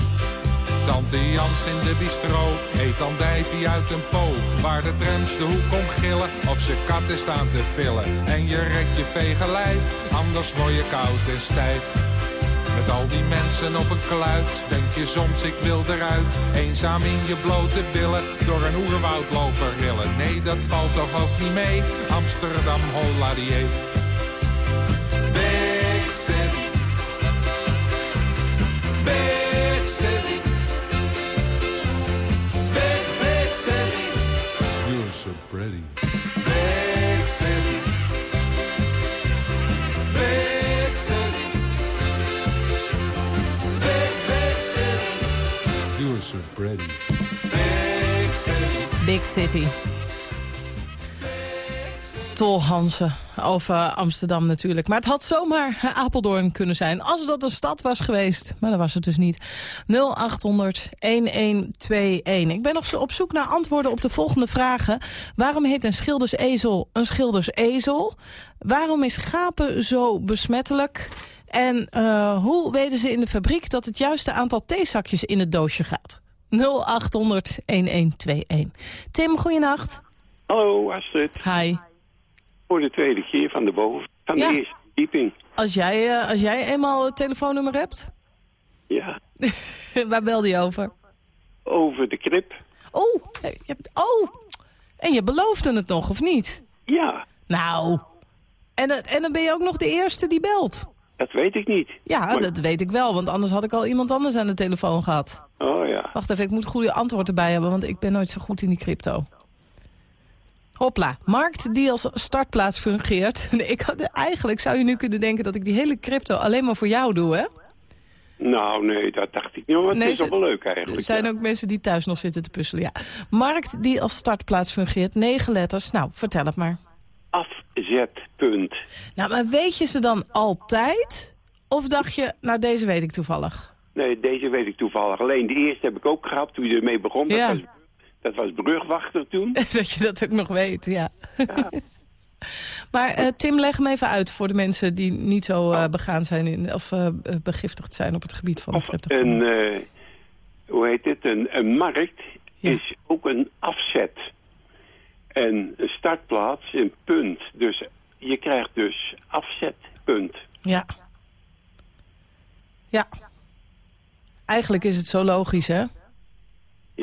S9: Tante Jans in de bistro eet dan dijvie uit een po. Waar de trams de hoek om gillen of ze katten staan te villen. En je rekt je vege lijf, anders word je koud en stijf. Met al die mensen op een kluit, denk je soms ik wil eruit. Eenzaam in je blote billen, door een oerwoud lopen rillen. Nee, dat valt toch ook niet mee, Amsterdam Holladier. Big city. Big city. So pretty. Big city. Big city. Big, big city. You're so pretty. Big city.
S3: Big City. Tol Hansen over Amsterdam natuurlijk. Maar het had zomaar Apeldoorn kunnen zijn. Als dat een stad was geweest. Maar dat was het dus niet. 0800-1121. Ik ben nog op zoek naar antwoorden op de volgende vragen. Waarom heet een schildersezel een schildersezel? Waarom is gapen zo besmettelijk? En eh, hoe weten ze in de fabriek dat het juiste aantal theezakjes in het doosje gaat? 0800 1121. Tim, goeienacht.
S10: Hallo Astrid,
S3: Hi.
S10: Voor de tweede keer van de boven, van
S3: Ja.
S10: de eerste verdieping.
S3: Als jij, eh, als jij eenmaal het telefoonnummer hebt,
S10: Ja, [laughs]
S3: waar belde je over?
S10: over de krip.
S3: Oh, je hebt, oh, en je beloofde het nog, of niet?
S10: Ja,
S3: Nou, en, eh, en dan ben je ook nog de eerste die belt.
S10: dat weet ik niet.
S3: Ja,
S10: Maar-
S3: dat weet ik wel, want anders had ik al iemand anders aan de telefoon gehad.
S10: Oh ja,
S3: Wacht even, ik moet goede antwoord erbij hebben, want ik ben nooit zo goed in die crypto. Hopla, markt die als startplaats fungeert. [laughs] ik had, eigenlijk zou je nu kunnen denken dat ik die hele crypto alleen maar voor jou doe, hè?
S10: nou nee, dat dacht ik niet, maar het
S3: Nee,
S10: is wel leuk
S3: Er
S10: eigenlijk.
S3: zijn
S10: ja.
S3: ook mensen die thuis nog zitten te puzzelen, ja. Markt die als startplaats fungeert, negen letters. Nou, vertel het maar.
S10: Afzetpunt.
S3: Nou, maar weet je ze dan altijd? Of dacht je, nou deze weet ik toevallig?
S10: Nee, deze weet ik toevallig. Alleen de eerste heb ik ook gehad toen je ermee begon. Dat,
S3: Ja.
S10: was, dat was brugwachter toen. [laughs]
S3: dat je dat ook nog weet, ja. maar eh, Tim, leg hem even uit voor de mensen die niet zo eh, begaan zijn... In, of eh, begiftigd zijn op het gebied van
S10: Of een, hoe heet het, een, een markt
S3: Ja.
S10: is ook een afzet. En een startplaats, een punt. Dus je krijgt dus afzetpunt.
S3: Ja. Ja. Eigenlijk is het zo logisch, hè?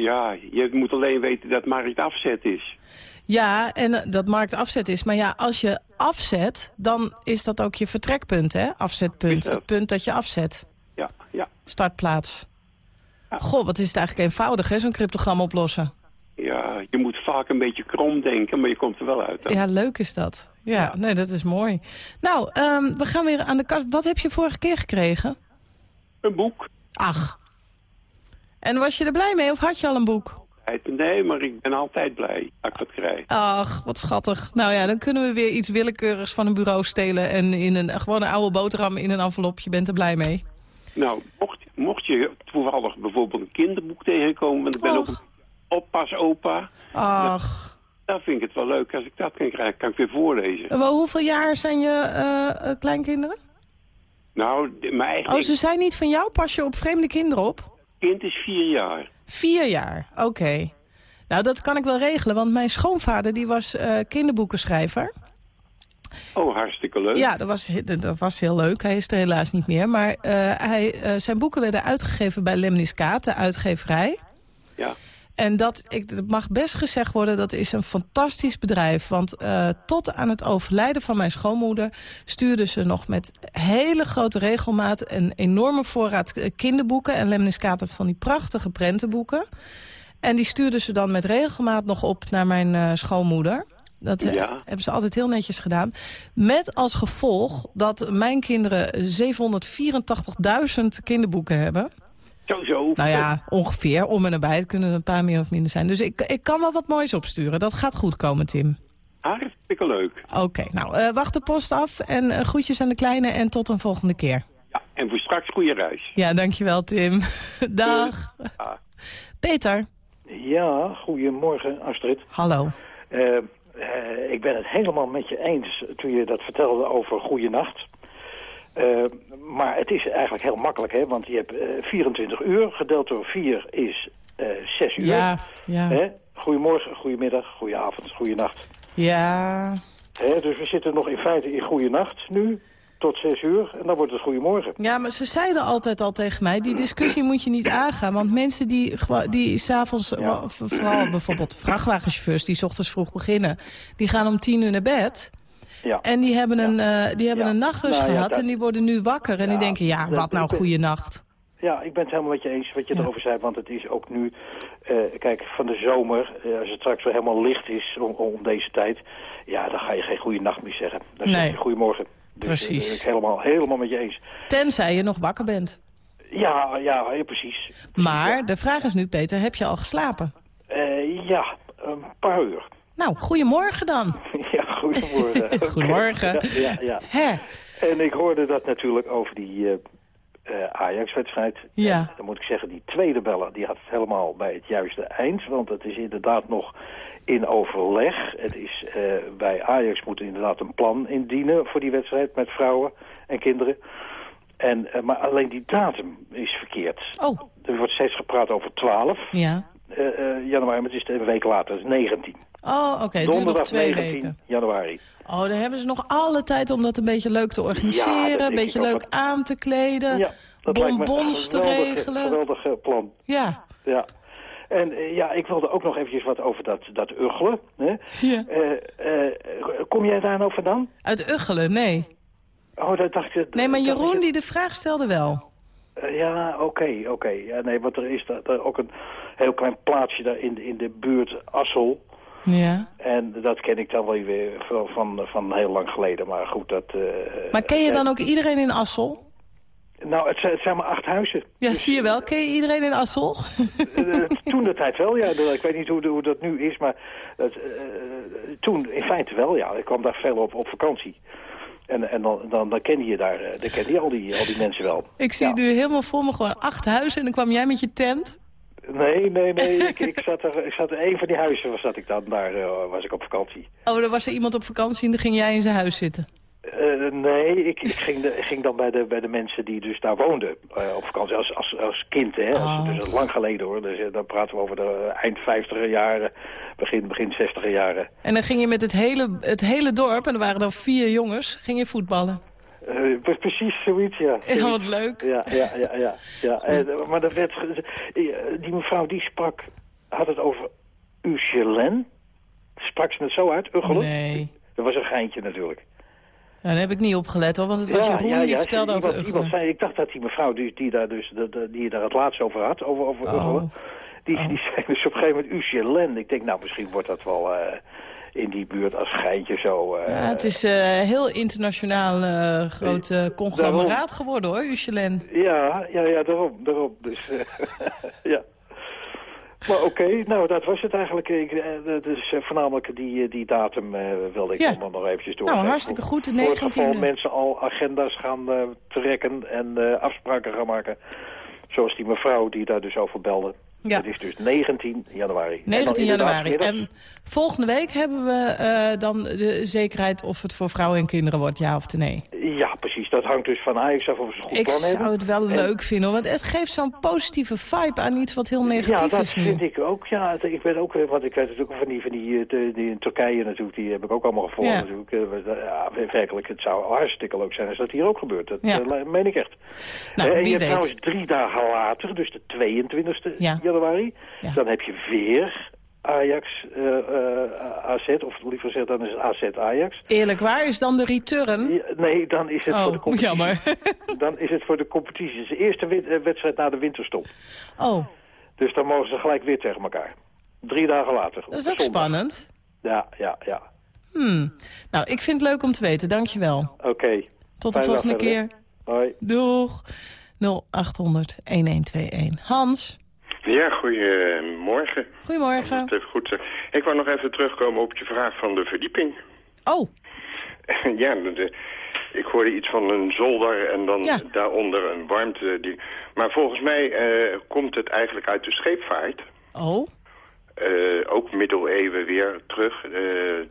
S10: Ja, je moet alleen weten dat markt afzet is.
S3: Ja, en eh, dat markt afzet is. Maar ja, als je afzet, dan is dat ook je vertrekpunt, hè? Afzetpunt. Het punt dat je afzet.
S10: Ja, ja.
S3: Startplaats. Goh, wat is het eigenlijk eenvoudig, hè? Zo'n cryptogram oplossen.
S10: Ja, je moet vaak een beetje krom denken, maar je komt er wel uit. hè?
S3: Ja, leuk is dat. Ja, nee, dat is mooi. Nou, ehm, we gaan weer aan de kast. Wat heb je vorige keer gekregen?
S10: Een boek.
S3: Ach. En was je er blij mee of had je al een boek?
S10: Nee, maar ik ben altijd blij dat ik dat krijg.
S3: Ach, wat schattig. Nou ja, dan kunnen we weer iets willekeurigs van een bureau stelen... en in een gewoon een oude boterham in een envelop. Je bent er blij mee.
S10: Nou, mocht, mocht je toevallig bijvoorbeeld een kinderboek tegenkomen... want ik ben ook een oppasopa...
S3: Ach.
S10: Dan vind ik het wel leuk als ik dat kan krijgen. Kan ik weer voorlezen.
S3: En wel, hoeveel jaar zijn je eh, eh, kleinkinderen?
S10: Nou, mijn eigen
S3: Oh, ze zijn niet van jou? Pas je op vreemde kinderen op?
S10: Kind is vier jaar.
S3: Vier jaar, oké. Nou, dat kan ik wel regelen, want mijn schoonvader die was eh, kinderboekenschrijver.
S10: Oh, hartstikke leuk.
S3: Ja, dat was, dat was heel leuk. Hij is er helaas niet meer. Maar eh, hij, eh, zijn boeken werden uitgegeven bij Lemniskaat, de uitgeverij.
S10: Ja.
S3: En dat, ik, het mag best gezegd worden, dat is een fantastisch bedrijf. Want eh, tot aan het overlijden van mijn schoonmoeder... stuurden ze nog met hele grote regelmaat... een enorme voorraad eh, kinderboeken. En Lemniskaat heeft van die prachtige prentenboeken. En die stuurden ze dan met regelmaat nog op naar mijn eh, schoonmoeder. Dat
S10: Ja.
S3: hebben ze altijd heel netjes gedaan. Met als gevolg dat mijn kinderen 784.000 kinderboeken hebben.
S10: Zo, zo.
S3: Nou ja, ongeveer, om en nabij. Het kunnen er een paar meer of minder zijn. Dus ik, ik kan wel wat moois opsturen. Dat gaat goed komen, Tim.
S10: Hartstikke leuk.
S3: Oké, nou, eh, wacht de post af. En eh, groetjes aan de kleine en tot een volgende keer.
S10: Ja, en voor straks goede reis.
S3: Ja, dankjewel, Tim. [laughs] Dag. Peter.
S11: Ja, goedemorgen Astrid.
S3: Hallo.
S11: Eh, ik ben het helemaal met je eens toen je dat vertelde over goede Eh, maar het is eigenlijk heel makkelijk, hè? want je hebt eh, 24 uur, gedeeld door 4 is eh 6 uur.
S3: Ja, ja.
S11: Hè? Goedemorgen, goedemiddag, goedenavond, goedenacht.
S3: Ja,
S11: Hè? Dus we zitten nog in feite in goede nacht nu, tot 6 uur, en dan wordt het goedemorgen.
S3: Ja, maar ze zeiden altijd al tegen mij... die discussie moet je niet aangaan. Want mensen die, die s'avonds... wa- vooral bijvoorbeeld vrachtwagenchauffeurs... die 's ochtends vroeg beginnen... die gaan om tien uur naar bed...
S11: Ja.
S3: En die hebben een, eh, die hebben een nachtrust
S11: Nou
S3: gehad
S11: dat-
S3: en die worden nu wakker. En die denken, ja, wat nou
S11: ben-
S3: goede nacht.
S11: Ja, ik ben het helemaal met je eens wat je erover zei. Want het is ook nu, eh, kijk, van de zomer, eh, als het straks weer helemaal licht is om, om deze tijd... ja, dan ga je geen goede nacht meer zeggen. Dan zeg je goedemorgen. Dus,
S3: Precies.
S11: eh, ik helemaal, helemaal met je eens.
S3: Tenzij je nog wakker bent.
S11: Ja, ja, ja precies.
S3: Maar de vraag is nu, Peter, heb je al geslapen?
S11: Ja, een paar uur.
S3: Nou, goedemorgen dan. [laughs]
S11: Ja, goedemorgen. [laughs]
S3: Goedemorgen.
S11: Ja, ja? En ik hoorde dat natuurlijk over die eh, Ajax-wedstrijd.
S3: Ja.
S11: Dan moet ik zeggen, die tweede beller, die had het helemaal bij het juiste eind. Want het is inderdaad nog in overleg. Het is, eh, bij Ajax moet inderdaad een plan indienen voor die wedstrijd met vrouwen en kinderen. En, maar alleen die datum is verkeerd.
S3: Oh.
S11: Er wordt steeds gepraat over 12
S3: Ja.
S11: Eh, eh, januari, maar het is een week later, het is 19.
S3: Oh, oké. Het duurt nog
S11: Donderdag
S3: twee
S11: 19
S3: weken.
S11: januari.
S3: Oh, dan hebben ze nog alle tijd om dat een beetje leuk te organiseren.
S11: dat
S3: een beetje
S11: ook.
S3: leuk aan te kleden.
S11: Ja, dat
S3: bonbons
S11: een
S3: te
S11: geweldig-
S3: regelen.
S11: Geweldig eh, plan.
S3: Ja.
S11: Ja. En ja, ik wilde ook nog eventjes wat over dat, dat uggelen. Hè?
S3: Ja.
S11: Kom jij daar nou vandaan?
S3: Uit Uggelen, nee.
S11: Oh, dat dacht ik...
S3: Nee, maar
S11: dat
S3: Jeroen die de vraag stelde wel.
S11: Eh, ja, oké, oké. Ja, nee, want er is daar, daar ook een heel klein plaatsje daar in, de- in de buurt Assel.
S3: Ja.
S11: En dat ken ik dan wel weer van, van, van heel lang geleden. Maar goed, dat... eh,
S3: Maar ken je
S11: eh,
S3: dan ook iedereen in Assel?
S11: Nou, het zijn, het zijn maar acht huizen.
S3: Ja, zie je wel. Ken je iedereen in Assel?
S11: Toen de tijd wel, ja. Ik weet niet hoe, hoe dat nu is, maar toen in feite wel, ja. Ik kwam daar veel op, op vakantie. En, en dan, dan, dan kende je daar, eh, dan kende je al die, al die mensen wel.
S3: Ik zie
S11: Ja.
S3: nu helemaal voor me gewoon acht huizen en dan kwam jij met je tent.
S11: Nee, nee, nee. [laughs] ik, ik zat er, ik zat in een van die huizen was zat ik dan, daar eh, was ik op vakantie.
S3: Oh, er was er iemand op vakantie en dan ging jij in zijn huis zitten.
S11: Eh, nee, ik, ik, ging de, ging dan bij de, bij de mensen die dus daar woonden eh, op vakantie als, als, als kind. Hè? Als,
S3: Oh.
S11: Dus lang geleden hoor. Dus, eh, dan praten we over de eind 50er jaren, begin, begin 60er jaren.
S3: En dan ging je met het hele, het hele dorp, en er waren dan vier jongens, ging je voetballen.
S11: Pre- precies zoiets, ja.
S3: Ja, wat leuk.
S11: Ja, ja, ja, ja. ja. En, maar dat werd, die mevrouw die sprak, had het over Uchelen. Sprak ze het zo uit, Uggelen?
S3: Nee.
S11: Dat was een geintje natuurlijk.
S3: Ja, daar heb ik niet opgelet hoor, want het was Jeroen die vertelde
S11: iemand,
S3: over Uggelen.
S11: zei, Ik dacht dat die mevrouw die, die daar dus die daar het laatst over had, over, over
S3: Oh.
S11: Uggelen, die, die zei dus op een gegeven moment Uchelen. Ik denk, nou, misschien wordt dat wel eh, in die buurt als geintje zo. eh,
S3: Ja, het is een heel internationaal groot eh, conglomeraat geworden hoor, Uchelen.
S11: Ja, ja, ja, daarom, daarom. Dus, [laughs] ja. Maar oké, nou dat was het eigenlijk. Ik, dus voornamelijk die, eh, die datum wilde ik
S3: Ja.
S11: allemaal nog eventjes door.
S3: Nou, hartstikke goed, de
S11: Voor het geval
S3: 19e.
S11: mensen al agenda's gaan trekken en afspraken gaan maken. Zoals die mevrouw die daar dus over belde.
S3: Ja.
S11: Het is dus 19 januari. En dan
S3: 19
S11: inderdaad
S3: januari. En volgende week hebben we eh, dan de zekerheid of het voor vrouwen en kinderen wordt, ja of nee.
S11: Ja, precies. Dat hangt dus van Ajax af of ze een goed
S3: Ik
S11: plan hebben.
S3: zou het wel
S11: En-
S3: leuk vinden, want het geeft zo'n positieve vibe aan iets wat heel negatief
S11: ja, dat
S3: is
S11: vind ik ook. Ja, ik weet ook, want ik weet natuurlijk van die, van die, eh, die in Turkije natuurlijk, die heb ik ook allemaal gevolgd
S3: Ja.
S11: natuurlijk. Eh, Ja, werkelijk, het zou hartstikke leuk zijn als dat hier ook gebeurt. Dat
S3: Ja.
S11: meen ik echt.
S3: Nou,
S11: en je hebt
S3: weet.
S11: trouwens drie dagen later, dus de 22e
S3: Ja.
S11: Januari,
S3: Ja.
S11: dan heb je weer Ajax eh, eh, AZ, of liever gezegd, dan is het AZ Ajax.
S3: Eerlijk waar is dan de return?
S11: Ja, nee, dan is het voor de
S3: Oh,
S11: competitie.
S3: jammer. [laughs]
S11: Dan is het voor de competitie. Het is de eerste eh, wedstrijd na de winterstop.
S3: Oh,
S11: Dus dan mogen ze gelijk weer tegen elkaar. Drie dagen later.
S3: dat is ook
S11: Zondag.
S3: spannend.
S11: Ja, ja, ja.
S3: Hmm. Nou, ik vind het leuk om te weten, dankjewel.
S11: Oké.
S3: Tot de volgende keer.
S11: Hoi.
S3: Doeg. 0800 1121. Hans,
S12: Ja, goedemorgen.
S3: goedemorgen.
S12: Het even goed. Ik wou nog even terugkomen op je vraag van de verdieping.
S3: Oh, [laughs]
S12: ja, de, ik hoorde iets van een zolder en dan
S3: Ja.
S12: daaronder een warmte. Die, maar volgens mij eh, komt het eigenlijk uit de scheepvaart.
S3: oh,
S12: Eh, ook middeleeuwen weer terug, eh,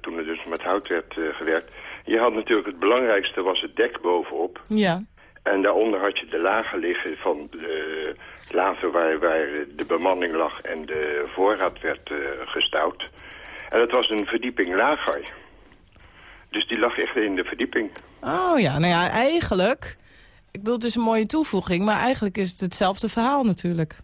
S12: toen er dus met hout werd gewerkt. Je had natuurlijk het belangrijkste was het dek bovenop.
S3: ja.
S12: En daaronder had je de lagen liggen van de lagen waar, waar de bemanning lag en de voorraad werd eh, gestouwd. En dat was een verdieping lager. Dus die lag echt in de verdieping.
S3: Oh ja, nou ja, eigenlijk... Ik bedoel, het is een mooie toevoeging, maar eigenlijk is het hetzelfde verhaal natuurlijk.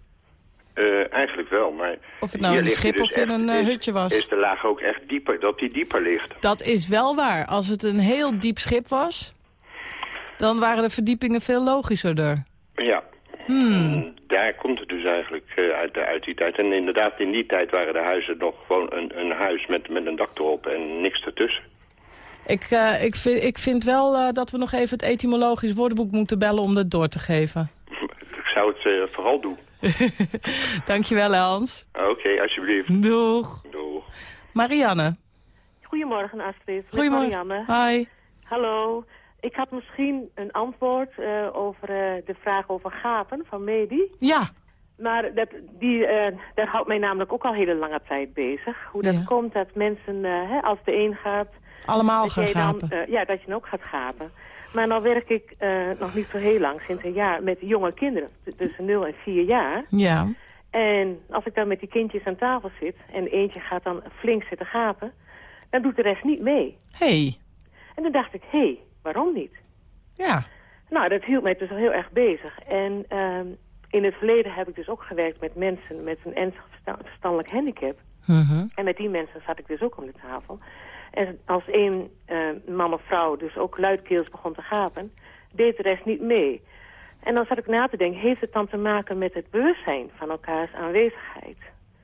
S12: Eh, eigenlijk wel, maar...
S3: Of het nou in een schip
S12: dus
S3: of in een eh,
S12: is-
S3: hutje was.
S12: Is de laag ook echt dieper, dat die dieper ligt.
S3: Dat is wel waar. Als het een heel diep schip was, dan waren de verdiepingen veel logischer er.
S12: Ja.
S3: Hmm.
S12: Daar komt het dus eigenlijk eh, uit, uit die tijd. En inderdaad, in die tijd waren de huizen nog gewoon een, een huis met, met een dak erop en niks ertussen.
S3: Ik, eh, ik, vind, ik vind wel eh, dat we nog even het etymologisch woordenboek moeten bellen om dat door te geven. [laughs]
S12: Ik zou het vooral doen. [laughs]
S3: Dankjewel, Hans.
S12: Oké, alsjeblieft.
S3: Doeg.
S12: Doeg.
S3: Marianne.
S13: Goedemorgen Astrid,
S3: Goedemorgen.
S13: Marianne.
S3: Hi.
S13: Hallo. Ik had misschien een antwoord eh, over eh, de vraag over gaten van Medi.
S3: Ja.
S13: Maar dat, die, eh, dat houdt mij namelijk ook al hele lange tijd bezig. Hoe dat
S3: Ja.
S13: komt dat mensen, hè, als de een gaat...
S3: Allemaal gaan
S13: dan,
S3: gapen.
S13: ja, dat je dan ook gaat gapen. Maar nou werk ik nog niet zo heel lang, sinds een jaar, met jonge kinderen. Tussen 0 en 4 jaar.
S3: Ja.
S13: En als ik dan met die kindjes aan tafel zit... en eentje gaat dan flink zitten gapen... dan doet de rest niet mee.
S3: Hey.
S13: En toen dacht ik, hé, hey, waarom niet?
S3: Ja.
S13: Nou, dat hield mij dus al heel erg bezig. En ehm, in het verleden heb ik dus ook gewerkt met mensen met een ernstig versta- verstandelijk handicap.
S3: Mhm.
S13: En met die mensen zat ik dus ook om de tafel. En als één eh, man of vrouw dus ook luidkeels begon te gapen, deed de rest niet mee. En dan zat ik na te denken, heeft het dan te maken met het bewustzijn van elkaars aanwezigheid?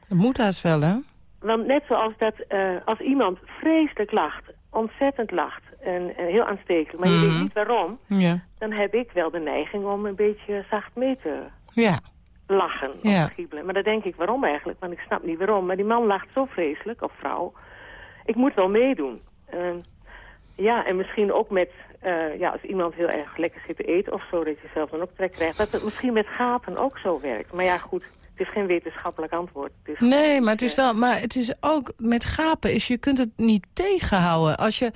S3: Dat moet haast wel, hè?
S13: Want net zoals dat eh, als iemand vreselijk lacht, ontzettend lacht en eh, heel aanstekelijk, maar je
S3: Mhm.
S13: weet niet waarom,
S3: Ja.
S13: dan heb ik wel de neiging om een beetje zacht mee te
S3: Ja.
S13: lachen
S3: Ja.
S13: of giebelen. Maar dan denk ik, waarom eigenlijk? Want ik snap niet waarom. Maar die man lacht zo vreselijk, of vrouw. Ik moet wel meedoen. Ja, en misschien ook met... eh, ja, als iemand heel erg lekker zit te eten of zo... dat je zelf dan ook trek krijgt. Dat het misschien met gapen ook zo werkt. Maar ja, goed. Het is geen wetenschappelijk antwoord. Het
S3: Nee, maar het is wel. Maar het is ook met gapen is je kunt het niet tegenhouden. Als je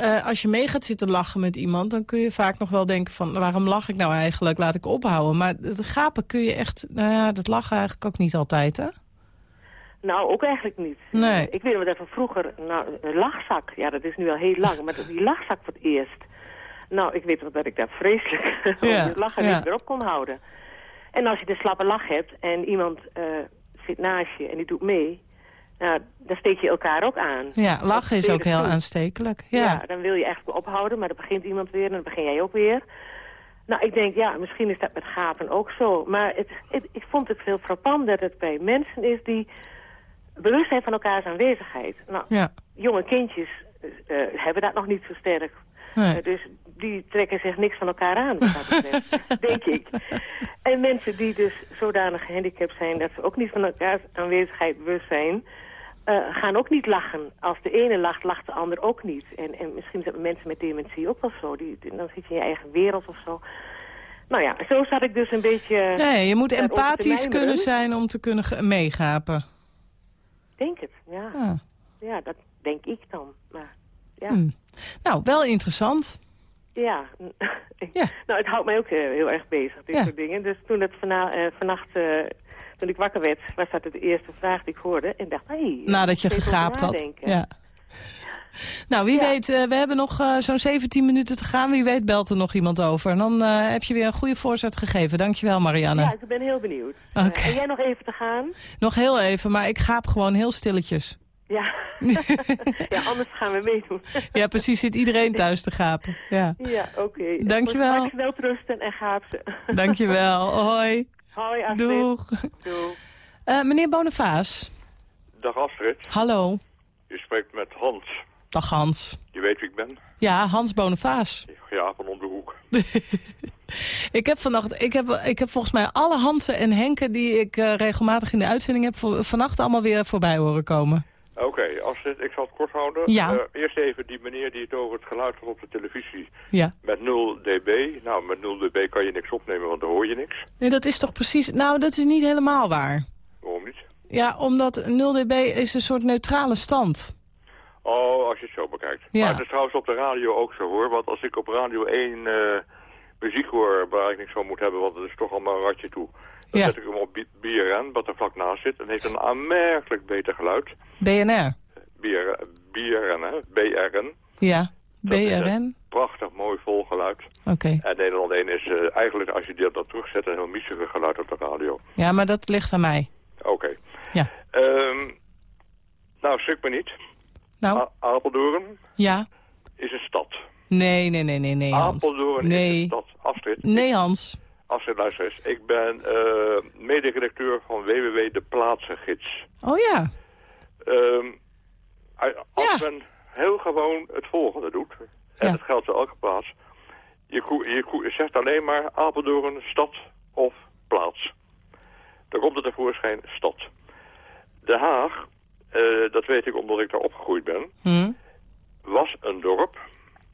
S3: eh, als je mee gaat zitten lachen met iemand, dan kun je vaak nog wel denken van waarom lach ik nou eigenlijk? Laat ik ophouden. Maar het gapen kun je echt. Nou ja, dat lachen eigenlijk ook niet altijd, hè?
S13: Nou, ook eigenlijk niet.
S3: Nee.
S13: Ik weet nog dat we vroeger, nou, een lachzak, ja, dat is nu al heel lang, maar die lachzak voor het eerst. Nou, ik weet nog dat ik daar vreselijk [laughs]
S3: Ja,
S13: het lachen
S3: ja.
S13: niet meer op kon houden. En als je de slappe lach hebt en iemand eh, zit naast je en die doet mee, nou, dan steek je elkaar ook aan.
S3: Ja, lachen is ook heel
S13: toe.
S3: aanstekelijk.
S13: Ja.
S3: Ja.
S13: dan wil je eigenlijk ophouden, maar dan begint iemand weer en dan begin jij ook weer. Nou, ik denk, ja, misschien is dat met gapen ook zo. Maar het, het- ik vond het veel frappant dat het bij mensen is die bewust zijn van elkaars aanwezigheid. Nou,
S3: Ja.
S13: jonge kindjes eh, hebben dat nog niet zo sterk.
S3: Nee.
S13: Eh, dus die trekken zich niks van elkaar aan, [laughs] denk ik. En mensen die dus zodanig gehandicapt zijn dat ze ook niet van elkaars aanwezigheid bewust zijn... eh, gaan ook niet lachen. Als de ene lacht, lacht de ander ook niet. En, en misschien zijn mensen met dementie ook wel zo. Die, dan zit je in je eigen wereld of zo. Nou ja, zo zat ik dus een beetje...
S3: Nee, je moet
S13: te
S3: empathisch kunnen zijn om te kunnen meegapen.
S13: Denk het, ja.
S3: Ah.
S13: Ja, dat denk ik dan. Maar ja...
S3: Hmm. Nou, wel interessant.
S13: Ja. [laughs] nou, het houdt mij ook eh, heel erg bezig, dit
S3: Ja.
S13: soort dingen. Dus toen het vana eh, vannacht, eh, toen ik wakker werd, was dat de eerste vraag die ik hoorde. En dacht, hey,
S3: Nadat je gegaapt had. Ja. Nou, wie weet, eh, we hebben nog eh, zo'n 17 minuten te gaan. Wie weet belt er nog iemand over. En dan eh, heb je weer een goede voorzet gegeven. Dankjewel, Marianne.
S13: Ja, ik ben heel benieuwd.
S3: Oké.
S13: en jij nog even te gaan?
S3: Nog heel even, maar ik gaap gewoon heel stilletjes.
S13: Ja. [laughs] ja, anders gaan we meedoen.
S3: Ja, precies. Zit iedereen thuis te gapen. Ja.
S13: ja, oké.
S3: Dankjewel.
S13: Maak snel rusten en gaap ze.
S3: Dankjewel. [laughs] Hoi.
S13: Hoi, Astrid.
S3: Doeg.
S13: Doeg.
S3: Eh, meneer Bonifaas.
S14: Dag Astrid,
S3: Hallo.
S14: je spreekt met Hans.
S3: Dag Hans.
S14: Je weet wie ik ben?
S3: Ja, Hans Bonifaas.
S14: Ja, van om de hoek. [laughs]
S3: Ik heb vannacht, ik heb, ik heb volgens mij alle Hansen en Henken die ik eh, regelmatig in de uitzending heb, vannacht allemaal weer voorbij horen komen.
S14: Oké, Astrid, ik zal het kort houden.
S3: Ja.
S14: Eh, eerst even die meneer die het over het geluid had op de televisie.
S3: Ja.
S14: Met 0 dB. Nou, met 0 dB kan je niks opnemen, want dan hoor je niks.
S3: Nee, dat is toch precies, nou dat is niet helemaal waar.
S14: Waarom niet?
S3: Ja, omdat 0 dB is een soort neutrale stand.
S14: Oh, als je het zo bekijkt.
S3: Ja.
S14: Maar het is trouwens op de radio ook zo hoor. Want als ik op radio 1 eh, muziek hoor waar ik niks van moet hebben, want het is toch allemaal een ratje toe. Dan
S3: Ja.
S14: zet ik hem op BRN, wat er vlak naast zit. En heeft een aanmerkelijk beter geluid.
S3: BNR.
S14: BR, BRN, hè? BRN.
S3: Ja, BRN.
S14: Prachtig, mooi, vol geluid.
S3: Oké.
S14: En Nederland 1 is eh, eigenlijk, als je die dat terugzet, een heel miezige geluid op de radio.
S3: Ja, maar dat ligt aan mij.
S14: Oké.
S3: Ja.
S14: Ehm, nou, schrik me niet.
S3: Nou,
S14: A- Apeldoorn
S3: ja.
S14: is een stad.
S3: Nee, nee, nee, nee, nee, Hans.
S14: Apeldoorn is een stad. Astrid,
S3: Nee, Hans.
S14: Astrid, luister eens. Ik ben mede-redacteur van WWW De Plaatsengids.
S3: Oh ja.
S14: Ehm, als men heel gewoon het volgende doet, en
S3: Ja.
S14: dat geldt voor elke plaats, je, je zegt alleen maar Apeldoorn, stad of plaats. Dan komt het tevoorschijn stad. Den Haag, eh, dat weet ik omdat ik daar opgegroeid ben,
S3: Hm?
S14: was een dorp,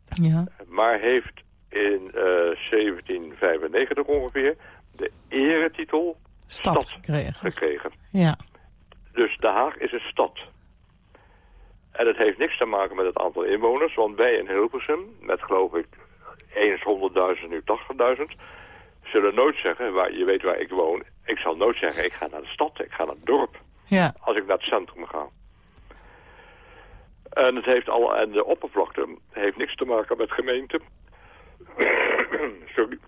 S3: Ja.
S14: maar heeft in eh, 1795 ongeveer de eretitel
S3: Stad,
S14: stad
S3: gekregen.
S14: gekregen.
S3: Ja.
S14: Dus Den Haag is een stad. En het heeft niks te maken met het aantal inwoners, want wij in Hilversum, met geloof ik eens 100.000, nu 80.000, zullen nooit zeggen, waar, je weet waar ik woon, ik zal nooit zeggen, ik ga naar de stad, ik ga naar het dorp,
S3: Ja.
S14: als ik naar het centrum ga. En, het heeft al, en de oppervlakte heeft niks te maken met gemeente. [coughs] Sorry.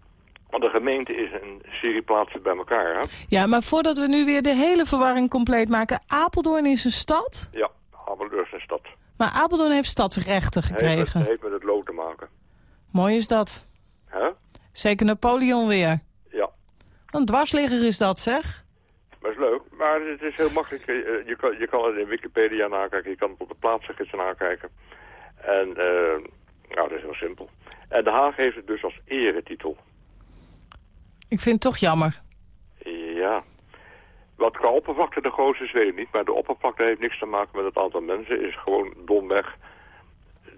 S14: Want de gemeente is een serie plaatsen bij elkaar, hè?
S3: ja, maar voordat we nu weer de hele verwarring compleet maken... Apeldoorn is een stad,
S14: Ja, Apeldoorn is een stad.
S3: maar Apeldoorn heeft stadsrechten gekregen.
S14: heeft met het lood te maken.
S3: Mooi is dat.
S14: Hè?
S3: Zeker Napoleon weer.
S14: Ja.
S3: Een dwarsligger is dat, zeg.
S14: Dat is leuk, maar het is heel makkelijk. Eh, Je kan, je kan het in Wikipedia nakijken, je kan het op de plaatsregister nakijken. En, eh nou, dat is heel simpel. En Den Haag heeft het dus als eretitel.
S3: Ik vind het toch jammer.
S14: Ja. Wat qua oppervlakte de grootste is, weet ik niet. Maar de oppervlakte heeft niks te maken met het aantal mensen. is gewoon domweg.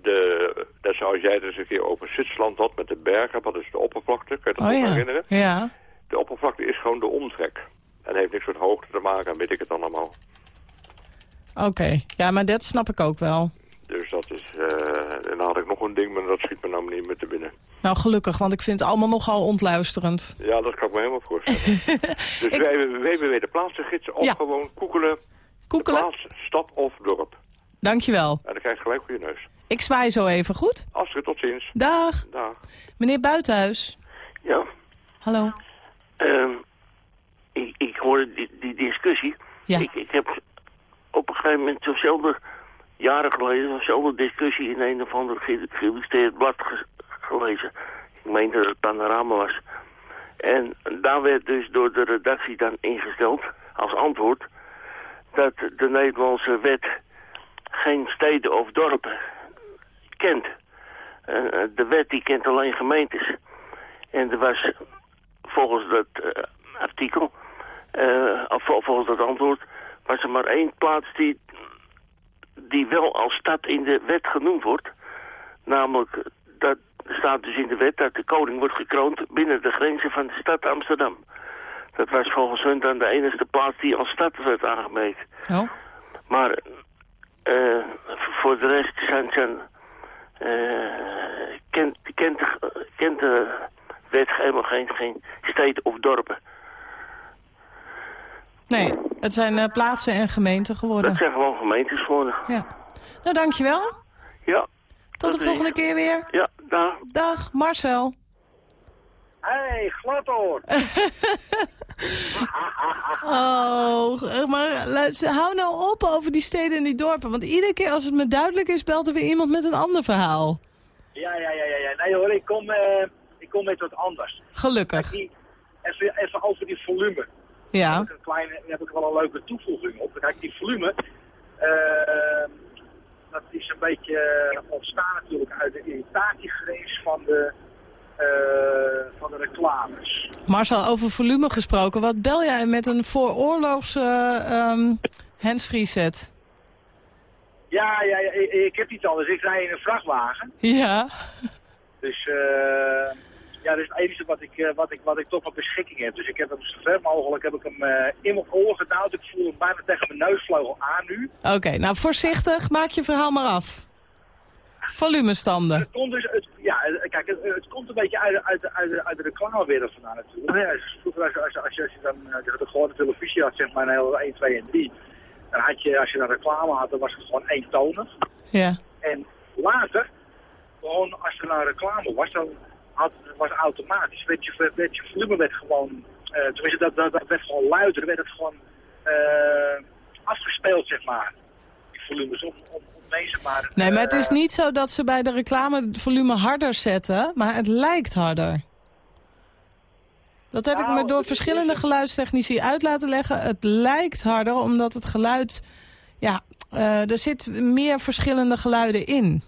S14: De, net zoals jij het eens een keer over Zwitserland had met de bergen. Wat is de oppervlakte? Kun je dat
S3: Oh
S14: nog
S3: ja.
S14: herinneren?
S3: Ja.
S14: De oppervlakte is gewoon de omtrek. En heeft niks met hoogte te maken, en weet ik het dan allemaal.
S3: Oké. Ja, maar dat snap ik ook wel.
S14: Dus dat is... eh en dan had ik nog een ding, maar dat schiet me nou niet meer te binnen.
S3: Nou, gelukkig, want ik vind het allemaal nogal ontluisterend.
S14: Ja, dat kan ik me helemaal voorstellen. [laughs] dus wij hebben www de plaatsgids of
S3: Ja.
S14: gewoon koekelen.
S3: Koekelen.
S14: Plaats, stad of dorp.
S3: Dankjewel.
S14: En dan krijg je gelijk voor je neus.
S3: Ik zwaai zo even, goed?
S14: Astrid, tot ziens.
S3: Dag.
S14: Dag.
S3: Meneer Buitenhuis.
S15: Ja.
S3: Hallo.
S15: Ehm, ik, ik hoorde die, die discussie.
S3: Ja.
S15: Ik, ik heb op een gegeven moment zo'nzelfde, jaren geleden, zo'nzelfde discussie in een of ander ge- geïllustreerd blad ge- gelezen. Ik meen dat het panorama was. En daar werd dus door de redactie dan ingesteld, als antwoord, dat de Nederlandse wet geen steden of dorpen kent. Eh, de wet die kent alleen gemeentes. En er was volgens dat eh, artikel, eh, of vol- volgens dat antwoord, was er maar één plaats die, die wel als stad in de wet genoemd wordt. Namelijk, dat staat dus in de wet dat de koning wordt gekroond binnen de grenzen van de stad Amsterdam. Dat was volgens hun dan de enige plaats die als stad werd aangemerkt.
S3: Oh.
S15: Maar eh, voor de rest zijn, zijn eh, kent, kent, de, kent de wet helemaal geen, geen steden of dorpen.
S3: Nee, het zijn eh, plaatsen en gemeenten geworden.
S15: Dat zijn gewoon gemeentes geworden.
S3: Ja. Nou, dankjewel.
S15: Ja.
S3: Tot de volgende keer weer.
S15: Ja, dag.
S3: Dag, Marcel.
S16: Hey, gladhoor. [laughs]
S3: Oh, eh, maar luister, hou nou op over die steden en die dorpen. Want iedere keer als het me duidelijk is, belt er weer iemand met een ander verhaal.
S16: Ja, ja, ja, ja, ja. Nee hoor, ik kom, eh, ik kom met wat anders.
S3: Gelukkig.
S16: Kijk, die, even, even over die volume. Daar
S3: Ja.
S16: heb ik, een kleine, daar heb ik wel een leuke toevoeging op. Kijk, die volume, eh, dat is een beetje eh, ontstaan natuurlijk uit de irritatiegrens van de, eh, van de reclames.
S3: Marcel, over volume gesproken. Wat bel jij met een vooroorlogs ehm handsfree set?
S16: Ja, ja, ja ik, ik heb iets anders. Ik rij in een vrachtwagen.
S3: Ja.
S16: Dus eh, ja, dat is het enige wat ik, eh, wat, ik, wat ik toch op beschikking heb. Dus ik heb hem zo ver mogelijk heb ik hem eh, in mijn oor gedouwd. Ik voel hem bijna tegen mijn neusvleugel aan nu.
S3: Oké, nou voorzichtig, maak je verhaal maar af. Volumestanden.
S16: Het komt dus, het, ja, kijk, het, het komt een beetje uit, de- uit, uit, de- uit de reclamewereld vandaan natuurlijk. Ja, vroeger als, als, als, je- als je dan eh, de, gewone televisie had, zeg maar, een hele 1, 2 en 3. Dan had je, als je dan reclame had, dan was het gewoon eentonig.
S3: Ja.
S16: En later, gewoon als er nou reclame was, dan had, was automatisch, werd je, werd je volume werd gewoon, eh tenminste dat, dat, dat werd gewoon luider, werd het gewoon eh, afgespeeld, zeg maar. Die volumes om, om, om mensen maar...
S3: Nee, maar het is
S16: eh,
S3: niet zo dat ze bij de reclame het volume harder zetten, maar het lijkt harder. Dat heb ik
S16: Nou,
S3: me door verschillende geluidstechnici uit laten leggen. Het lijkt harder omdat het geluid... Ja, eh, er zit meer verschillende geluiden in.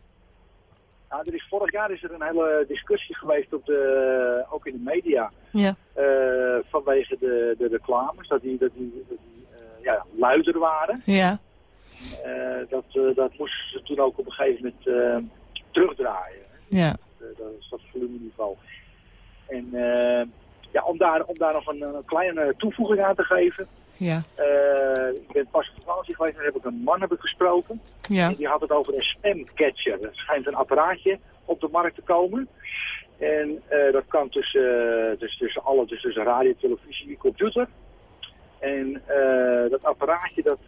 S16: Nou, er is, vorig jaar is er een hele discussie geweest, op de, ook in de media,
S3: Ja.
S16: eh, vanwege de, de reclames, dat die, dat die, dat die eh, ja, luider waren.
S3: Ja.
S16: Eh, dat, dat moesten ze toen ook op een gegeven moment terugdraaien.
S3: Ja.
S16: Dat is dat volumeniveau. En ja, om, daar, om daar nog een, een kleine toevoeging aan te geven.
S3: Ja.
S16: Eh, ik ben pas op vakantie geweest en heb ik een man heb ik gesproken.
S3: Ja.
S16: En die had het over een spamcatcher. Er schijnt een apparaatje op de markt te komen. En eh, dat kan tussen, uh, dus tussen alle, dus tussen radio, televisie en computer. En dat apparaatje dat,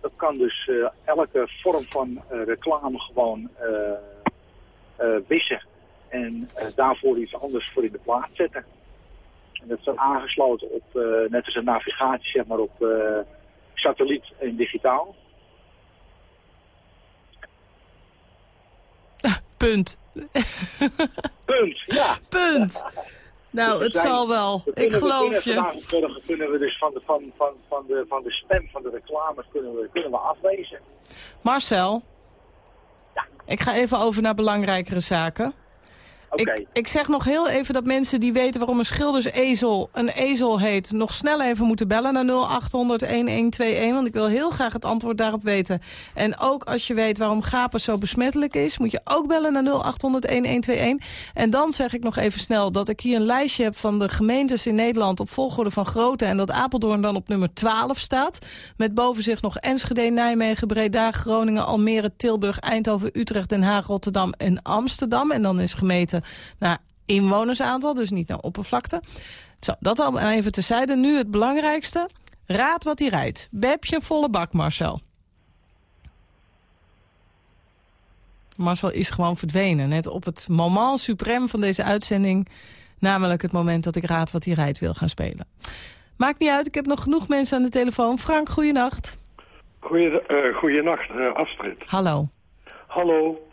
S16: dat kan dus elke vorm van reclame gewoon wissen. En daarvoor iets anders voor in de plaats zetten. En dat is dan aangesloten op, eh, net als een navigatie, zeg maar, op eh, satelliet en digitaal.
S3: Punt.
S16: Punt, ja.
S3: Punt. Nou,
S16: Dus we
S3: het
S16: zijn-
S3: zal wel.
S16: we
S3: Ik
S16: kunnen- we
S3: geloof
S16: kunnen
S3: je.
S16: Kunnen, kunnen we dus van de, van, van, van, de, van de spam, van de reclame, kunnen we, kunnen we afwezen.
S3: Marcel. Ik ga even over naar belangrijkere zaken. Ik, ik zeg nog heel even dat mensen die weten waarom een schildersezel een ezel heet... nog snel even moeten bellen naar 0800-1121. Want ik wil heel graag het antwoord daarop weten. En ook als je weet waarom gapen zo besmettelijk is... moet je ook bellen naar 0800-1121. En dan zeg ik nog even snel dat ik hier een lijstje heb... van de gemeentes in Nederland op volgorde van grootte... en dat Apeldoorn dan op nummer 12 staat. Met boven zich nog Enschede, Nijmegen, Breda, Groningen... Almere, Tilburg, Eindhoven, Utrecht, Den Haag, Rotterdam en Amsterdam. En dan is gemeten naar inwonersaantal, dus niet naar oppervlakte. Zo, dat al even terzijde. Nu het belangrijkste. Raad wat hij rijdt. Heb je een volle bak, Marcel? Marcel is gewoon verdwenen. Net op het moment suprem van deze uitzending. Namelijk het moment dat ik Raad wat hij rijdt wil gaan spelen. Maakt niet uit, ik heb nog genoeg mensen aan de telefoon. Frank, goeienacht.
S17: Goeie, eh goeienacht, eh, Astrid.
S3: Hallo.
S17: Hallo.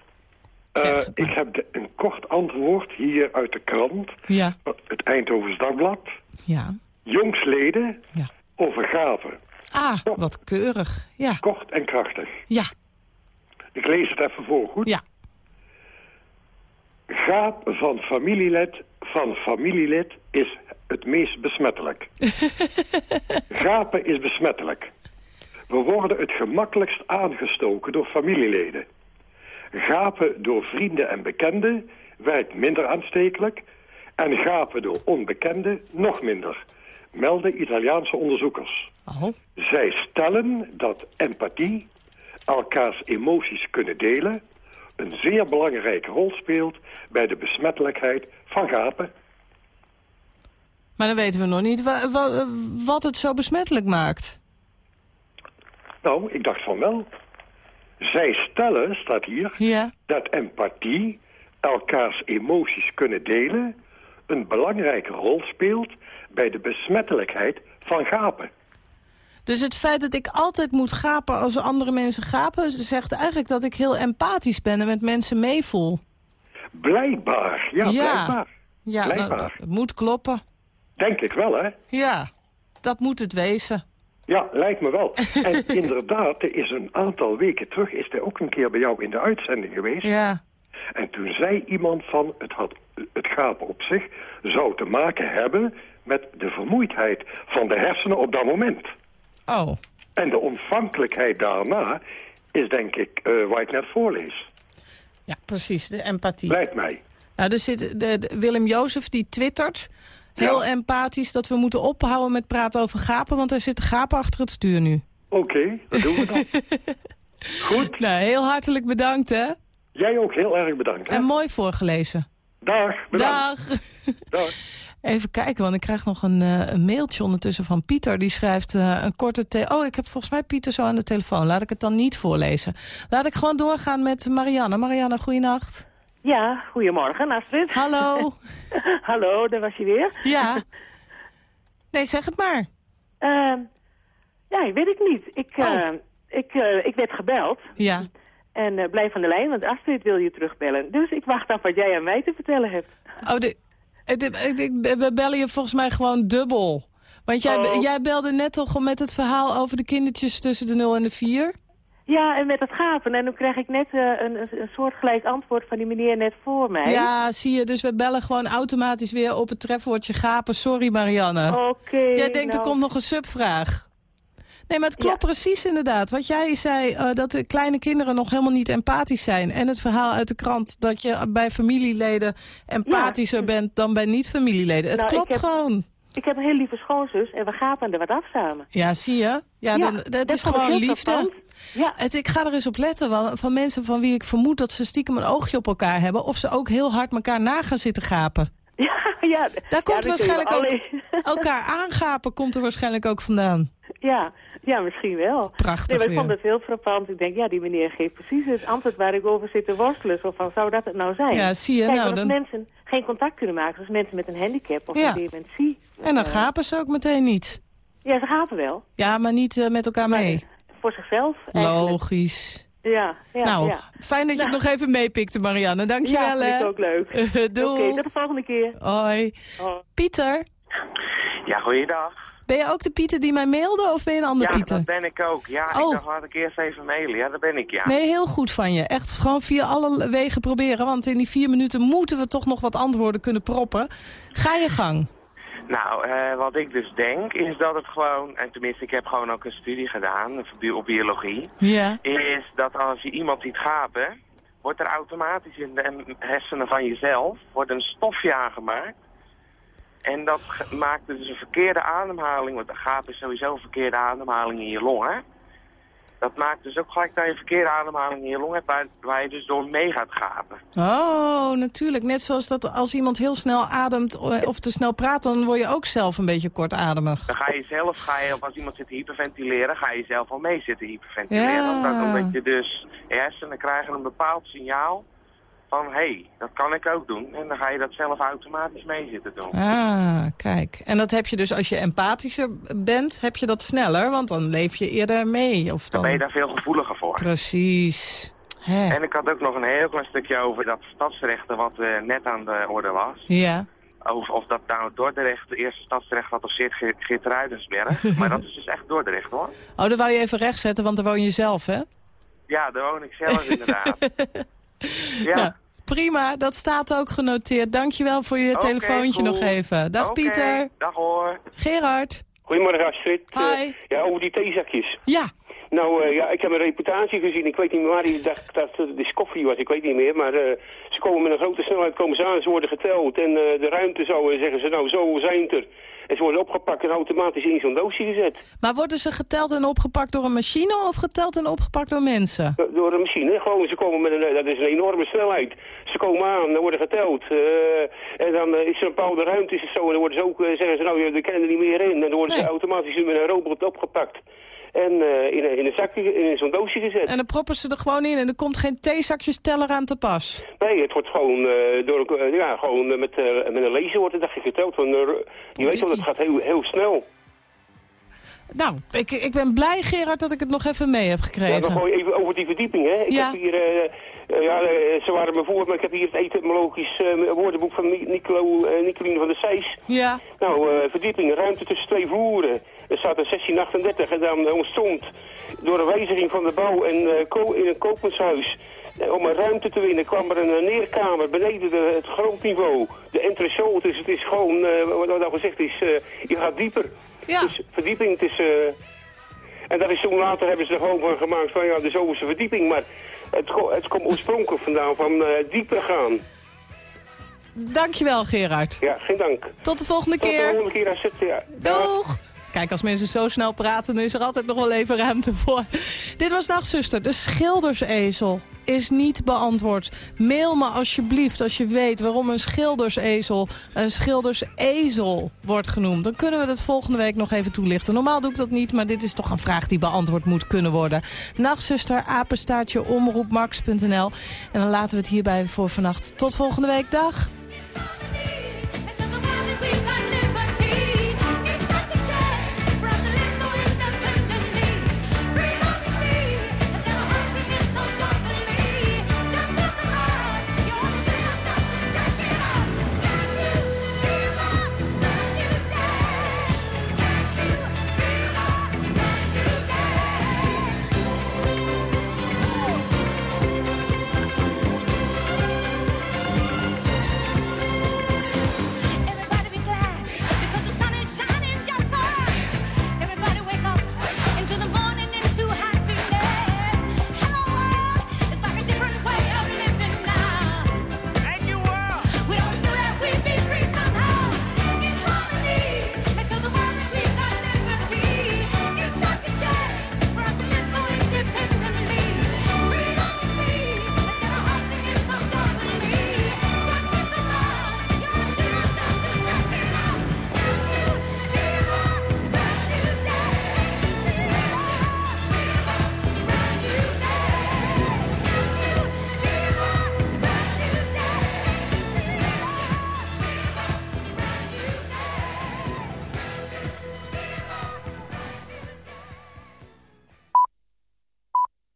S17: Eh, ik heb de- een kort antwoord hier uit de krant.
S3: Ja.
S17: Het Eindhovens Dagblad.
S3: Ja.
S17: Jongsleden over gaven.
S3: Ah, wat keurig. Ja.
S17: Kort en krachtig.
S3: Ja.
S17: Ik lees het even voor, goed?
S3: Ja.
S17: Gaap van familielid van familielid is het meest besmettelijk. [laughs] Gapen is besmettelijk. We worden het gemakkelijkst aangestoken door familieleden. Gapen door vrienden en bekenden werkt minder aanstekelijk... en gapen door onbekenden nog minder, melden Italiaanse onderzoekers. Zij stellen dat empathie, elkaars emoties kunnen delen... een zeer belangrijke rol speelt bij de besmettelijkheid van gapen.
S3: Maar dan weten we nog niet wa- wa- wat het zo besmettelijk maakt.
S17: Nou, ik dacht van wel. Zij stellen, staat hier, dat empathie, elkaars emoties kunnen delen... een belangrijke rol speelt bij de besmettelijkheid van gapen.
S3: Dus het feit dat ik altijd moet gapen als andere mensen gapen... zegt eigenlijk dat ik heel empathisch ben en met mensen meevoel.
S17: Blijkbaar, ja, blijkbaar.
S3: Ja, nou, het moet kloppen.
S17: Denk ik wel, hè?
S3: Ja, dat moet het wezen.
S17: Ja, lijkt me wel. [laughs] En inderdaad, er is een aantal weken terug... is er ook een keer bij jou in de uitzending geweest.
S3: Ja.
S17: En toen zei iemand van... het, had, het gapen op zich zou te maken hebben... met de vermoeidheid van de hersenen op dat moment.
S3: Oh.
S17: En de ontvankelijkheid daarna is denk ik eh waar ik net voorlees.
S3: Ja, precies, de empathie.
S17: Lijkt mij.
S3: Nou, er zit de, de- Willem Jozef die twittert... heel empathisch dat we moeten ophouden met praten over gapen... want er zitten gapen achter het stuur nu.
S17: Oké, dat doen we dan. [laughs]
S3: Goed. Nou, heel hartelijk bedankt, hè.
S17: Jij ook heel erg bedankt. Hè?
S3: En mooi voorgelezen.
S17: Dag, bedankt.
S3: Dag.
S17: Dag. [laughs]
S3: Even kijken, want ik krijg nog een, eh, een mailtje ondertussen van Pieter. Die schrijft eh, een korte... te- oh, ik heb volgens mij Pieter zo aan de telefoon. Laat ik het dan niet voorlezen. Laat ik gewoon doorgaan met Marianne. Marianne, goeienacht.
S18: Ja, goedemorgen Astrid.
S3: Hallo. [laughs]
S18: Hallo, daar was je weer.
S3: Ja. [laughs] Nee, zeg het maar.
S18: Ehm, ja, weet ik niet. Ik, eh, ik, eh, ik werd gebeld.
S3: Ja.
S18: En eh, blijf aan de lijn, want Astrid wil je terugbellen. Dus ik wacht af wat jij aan mij te vertellen hebt.
S3: Oh, de, we bellen je volgens mij gewoon dubbel. Want jij,
S18: Oh.
S3: jij belde net toch met het verhaal over de kindertjes tussen de 0 en de 4?
S18: Ja, en met het gapen. En toen kreeg ik net eh, een, een, soortgelijk antwoord van die meneer net voor mij.
S3: Ja, zie je. Dus we bellen gewoon automatisch weer op het trefwoordje gapen. Sorry, Marianne.
S18: Oké.
S3: Jij denkt, er
S18: nou.
S3: komt nog een subvraag. Nee, maar het klopt precies inderdaad. Wat jij zei, eh, dat de kleine kinderen nog helemaal niet empathisch zijn. En het verhaal uit de krant dat je bij familieleden empathischer bent dan bij niet-familieleden. Het
S18: Nou,
S3: klopt
S18: heb-
S3: gewoon.
S18: Ik heb een heel lieve schoonzus en we gapen er wat af samen.
S3: Ja, zie je? Ja,
S18: Ja,
S3: dan, dat,
S18: dat
S3: is gewoon liefde.
S18: Ja.
S3: Het, ik ga er eens op letten van mensen van wie ik vermoed dat ze stiekem een oogje op elkaar hebben. Of ze ook heel hard elkaar na gaan zitten gapen.
S18: Ja, ja.
S3: Daar komt waarschijnlijk ook elkaar aangapen komt er waarschijnlijk ook vandaan.
S18: Ja, ja, misschien wel.
S3: Prachtig
S18: Nee, maar ik
S3: weer.
S18: vond het heel frappant. Ik denk, ja, die meneer geeft precies het antwoord waar ik over zit te worstelen. Zo van, zou dat het nou zijn?
S3: Ja, zie je,
S18: Kijk,
S3: nou, dan-
S18: mensen geen contact kunnen maken, zoals mensen met een handicap of
S3: Ja.
S18: een dementie.
S3: En dan
S18: eh,
S3: gapen ze ook meteen niet.
S18: Ja, ze gapen wel.
S3: Ja, maar niet eh, met elkaar mee.
S18: Voor zichzelf eigenlijk.
S3: Logisch.
S18: Ja, ja,
S3: nou,
S18: ja.
S3: fijn dat je
S18: Nou.
S3: het nog even meepikte, Marianne. Dankjewel,
S18: Ja, vind
S3: hè.
S18: ik ook leuk. [laughs]
S3: Doei.
S18: Oké, tot de volgende keer.
S3: Hoi. Pieter,
S19: Ja, goeiedag.
S3: ben je ook de Pieter die mij mailde of ben je een andere
S19: ja,
S3: Pieter?
S19: dat ben ik ook. Ja,
S3: Oh.
S19: ik dacht, laat ik eerst even mailen. Ja, dat ben ik, ja.
S3: Nee, heel goed van je. Echt gewoon via alle wegen proberen. Want in die vier minuten moeten we toch nog wat antwoorden kunnen proppen. Ga je gang.
S19: Nou, eh, wat ik dus denk, is dat het gewoon... En tenminste, ik heb gewoon ook een studie gedaan op biologie.
S3: Ja.
S19: Is dat als je iemand ziet gapen... wordt er automatisch in de hersenen van jezelf... wordt een stofje aangemaakt. En dat maakt dus een verkeerde ademhaling. Want een gaap is sowieso een verkeerde ademhaling in je longen. Dat maakt dus ook gelijk dat je een verkeerde ademhaling in je long hebt... waar, waar je dus door mee gaat gapen.
S3: Oh, natuurlijk. Net zoals dat als iemand heel snel ademt eh, of te snel praat... dan word je ook zelf een beetje kortademig.
S19: Dan ga je zelf, ga je, of als iemand zit te hyperventileren, ga je zelf al mee zitten hyperventileren.
S3: Ja.
S19: Omdat, omdat je dus, hersenen krijgen een bepaald signaal van, hé, hey, dat kan ik ook doen. En dan ga je dat zelf automatisch mee zitten doen.
S3: Ah, kijk. En dat heb je dus als je empathischer bent, heb je dat sneller. Want dan leef je eerder mee. Of
S19: Dan
S3: dan...
S19: ben je daar veel gevoeliger voor.
S3: Precies. Hè.
S19: En ik had ook nog een heel klein stukje over dat stadsrechten wat eh, net aan de orde was.
S3: Ja.
S19: Of, of dat nou Dordrecht de eerste stadsrecht wat of Geert, Geert Ruidensberg. [laughs] maar dat is dus echt Dordrecht hoor.
S3: Oh, dan wou je even rechtzetten, want daar woon je zelf, hè?
S19: Ja, daar woon ik zelf inderdaad. [laughs] ja.
S3: Nou, prima, dat staat ook genoteerd. Dankjewel voor je telefoontje
S19: cool.
S3: nog even. Dag Pieter.
S19: Dag hoor.
S3: Gerard.
S20: Goedemorgen Astrid.
S3: Hi.
S20: Eh, ja, over die theezakjes.
S3: Ja.
S20: Nou, eh, ja, ik heb een reputatie gezien. Ik weet niet meer waar die dacht [laughs] dat het de koffie was. Ik weet niet meer. Maar eh, ze komen met een grote snelheid komen ze aan. Ze worden geteld. En eh, de ruimte zo. En zeggen ze nou, zo zijn het er. En ze worden opgepakt en automatisch in zo'n doosje gezet.
S3: Maar worden ze geteld en opgepakt door een machine of geteld en opgepakt door mensen?
S20: Do- Door een machine. Gewoon, ze komen met een, dat is een enorme snelheid. Ze komen aan, dan worden geteld. eh, en dan eh, is er een bepaalde ruimte, is het zo. En dan worden ze ook, eh, zeggen ze, nou, we kennen er niet meer in. En dan worden ze automatisch met een robot opgepakt. En eh, in, een, in een zakje, in zo'n doosje gezet.
S3: En dan proppen ze er gewoon in en er komt geen theezakjesteller aan te pas.
S20: Nee, het wordt gewoon, eh, door, eh, ja, gewoon met, met een laser wordt het dacht ik geteld. Je weet wel, het gaat heel, heel snel.
S3: Nou, ik, ik ben blij Gerard dat ik het nog even mee heb
S20: Ja,
S3: gekregen.
S20: dan gooi je even over die verdieping, hè. Ik
S3: Ja.
S20: heb hier, ja, ze waren me voor, maar ik heb hier het etymologisch woordenboek van Nicoline van der Seys.
S3: Ja.
S20: Nou, verdieping, ruimte tussen twee vloeren. Er staat in 1638 en dan eh, ontstond door een wijziging van de bouw en, eh, in een koopmanshuis. Eh, om een ruimte te winnen kwam er een neerkamer beneden de, het grondniveau. De entresol, dus het is gewoon, eh, wat wat al gezegd is, je gaat dieper.
S3: Ja.
S20: Dus verdieping, het is... eh, en dat is toen later hebben ze er gewoon van gemaakt van ja, de zoveelste verdieping. Maar het, het komt oorspronkelijk vandaan van dieper gaan.
S3: Dankjewel Gerard.
S20: Ja, geen dank.
S3: Tot de volgende
S20: Tot de
S3: keer.
S20: volgende keer ja.
S3: Doeg! Kijk, als mensen zo snel praten, dan is er altijd nog wel even ruimte voor. Dit was Nachtzuster. De schildersezel is niet beantwoord. Mail me alsjeblieft als je weet waarom een schildersezel een schildersezel wordt genoemd. Dan kunnen we dat volgende week nog even toelichten. Normaal doe ik dat niet, maar dit is toch een vraag die beantwoord moet kunnen worden. Nachtzuster, apenstaartje, omroepmax.nl. En dan laten we het hierbij voor vannacht. Tot volgende week. Dag!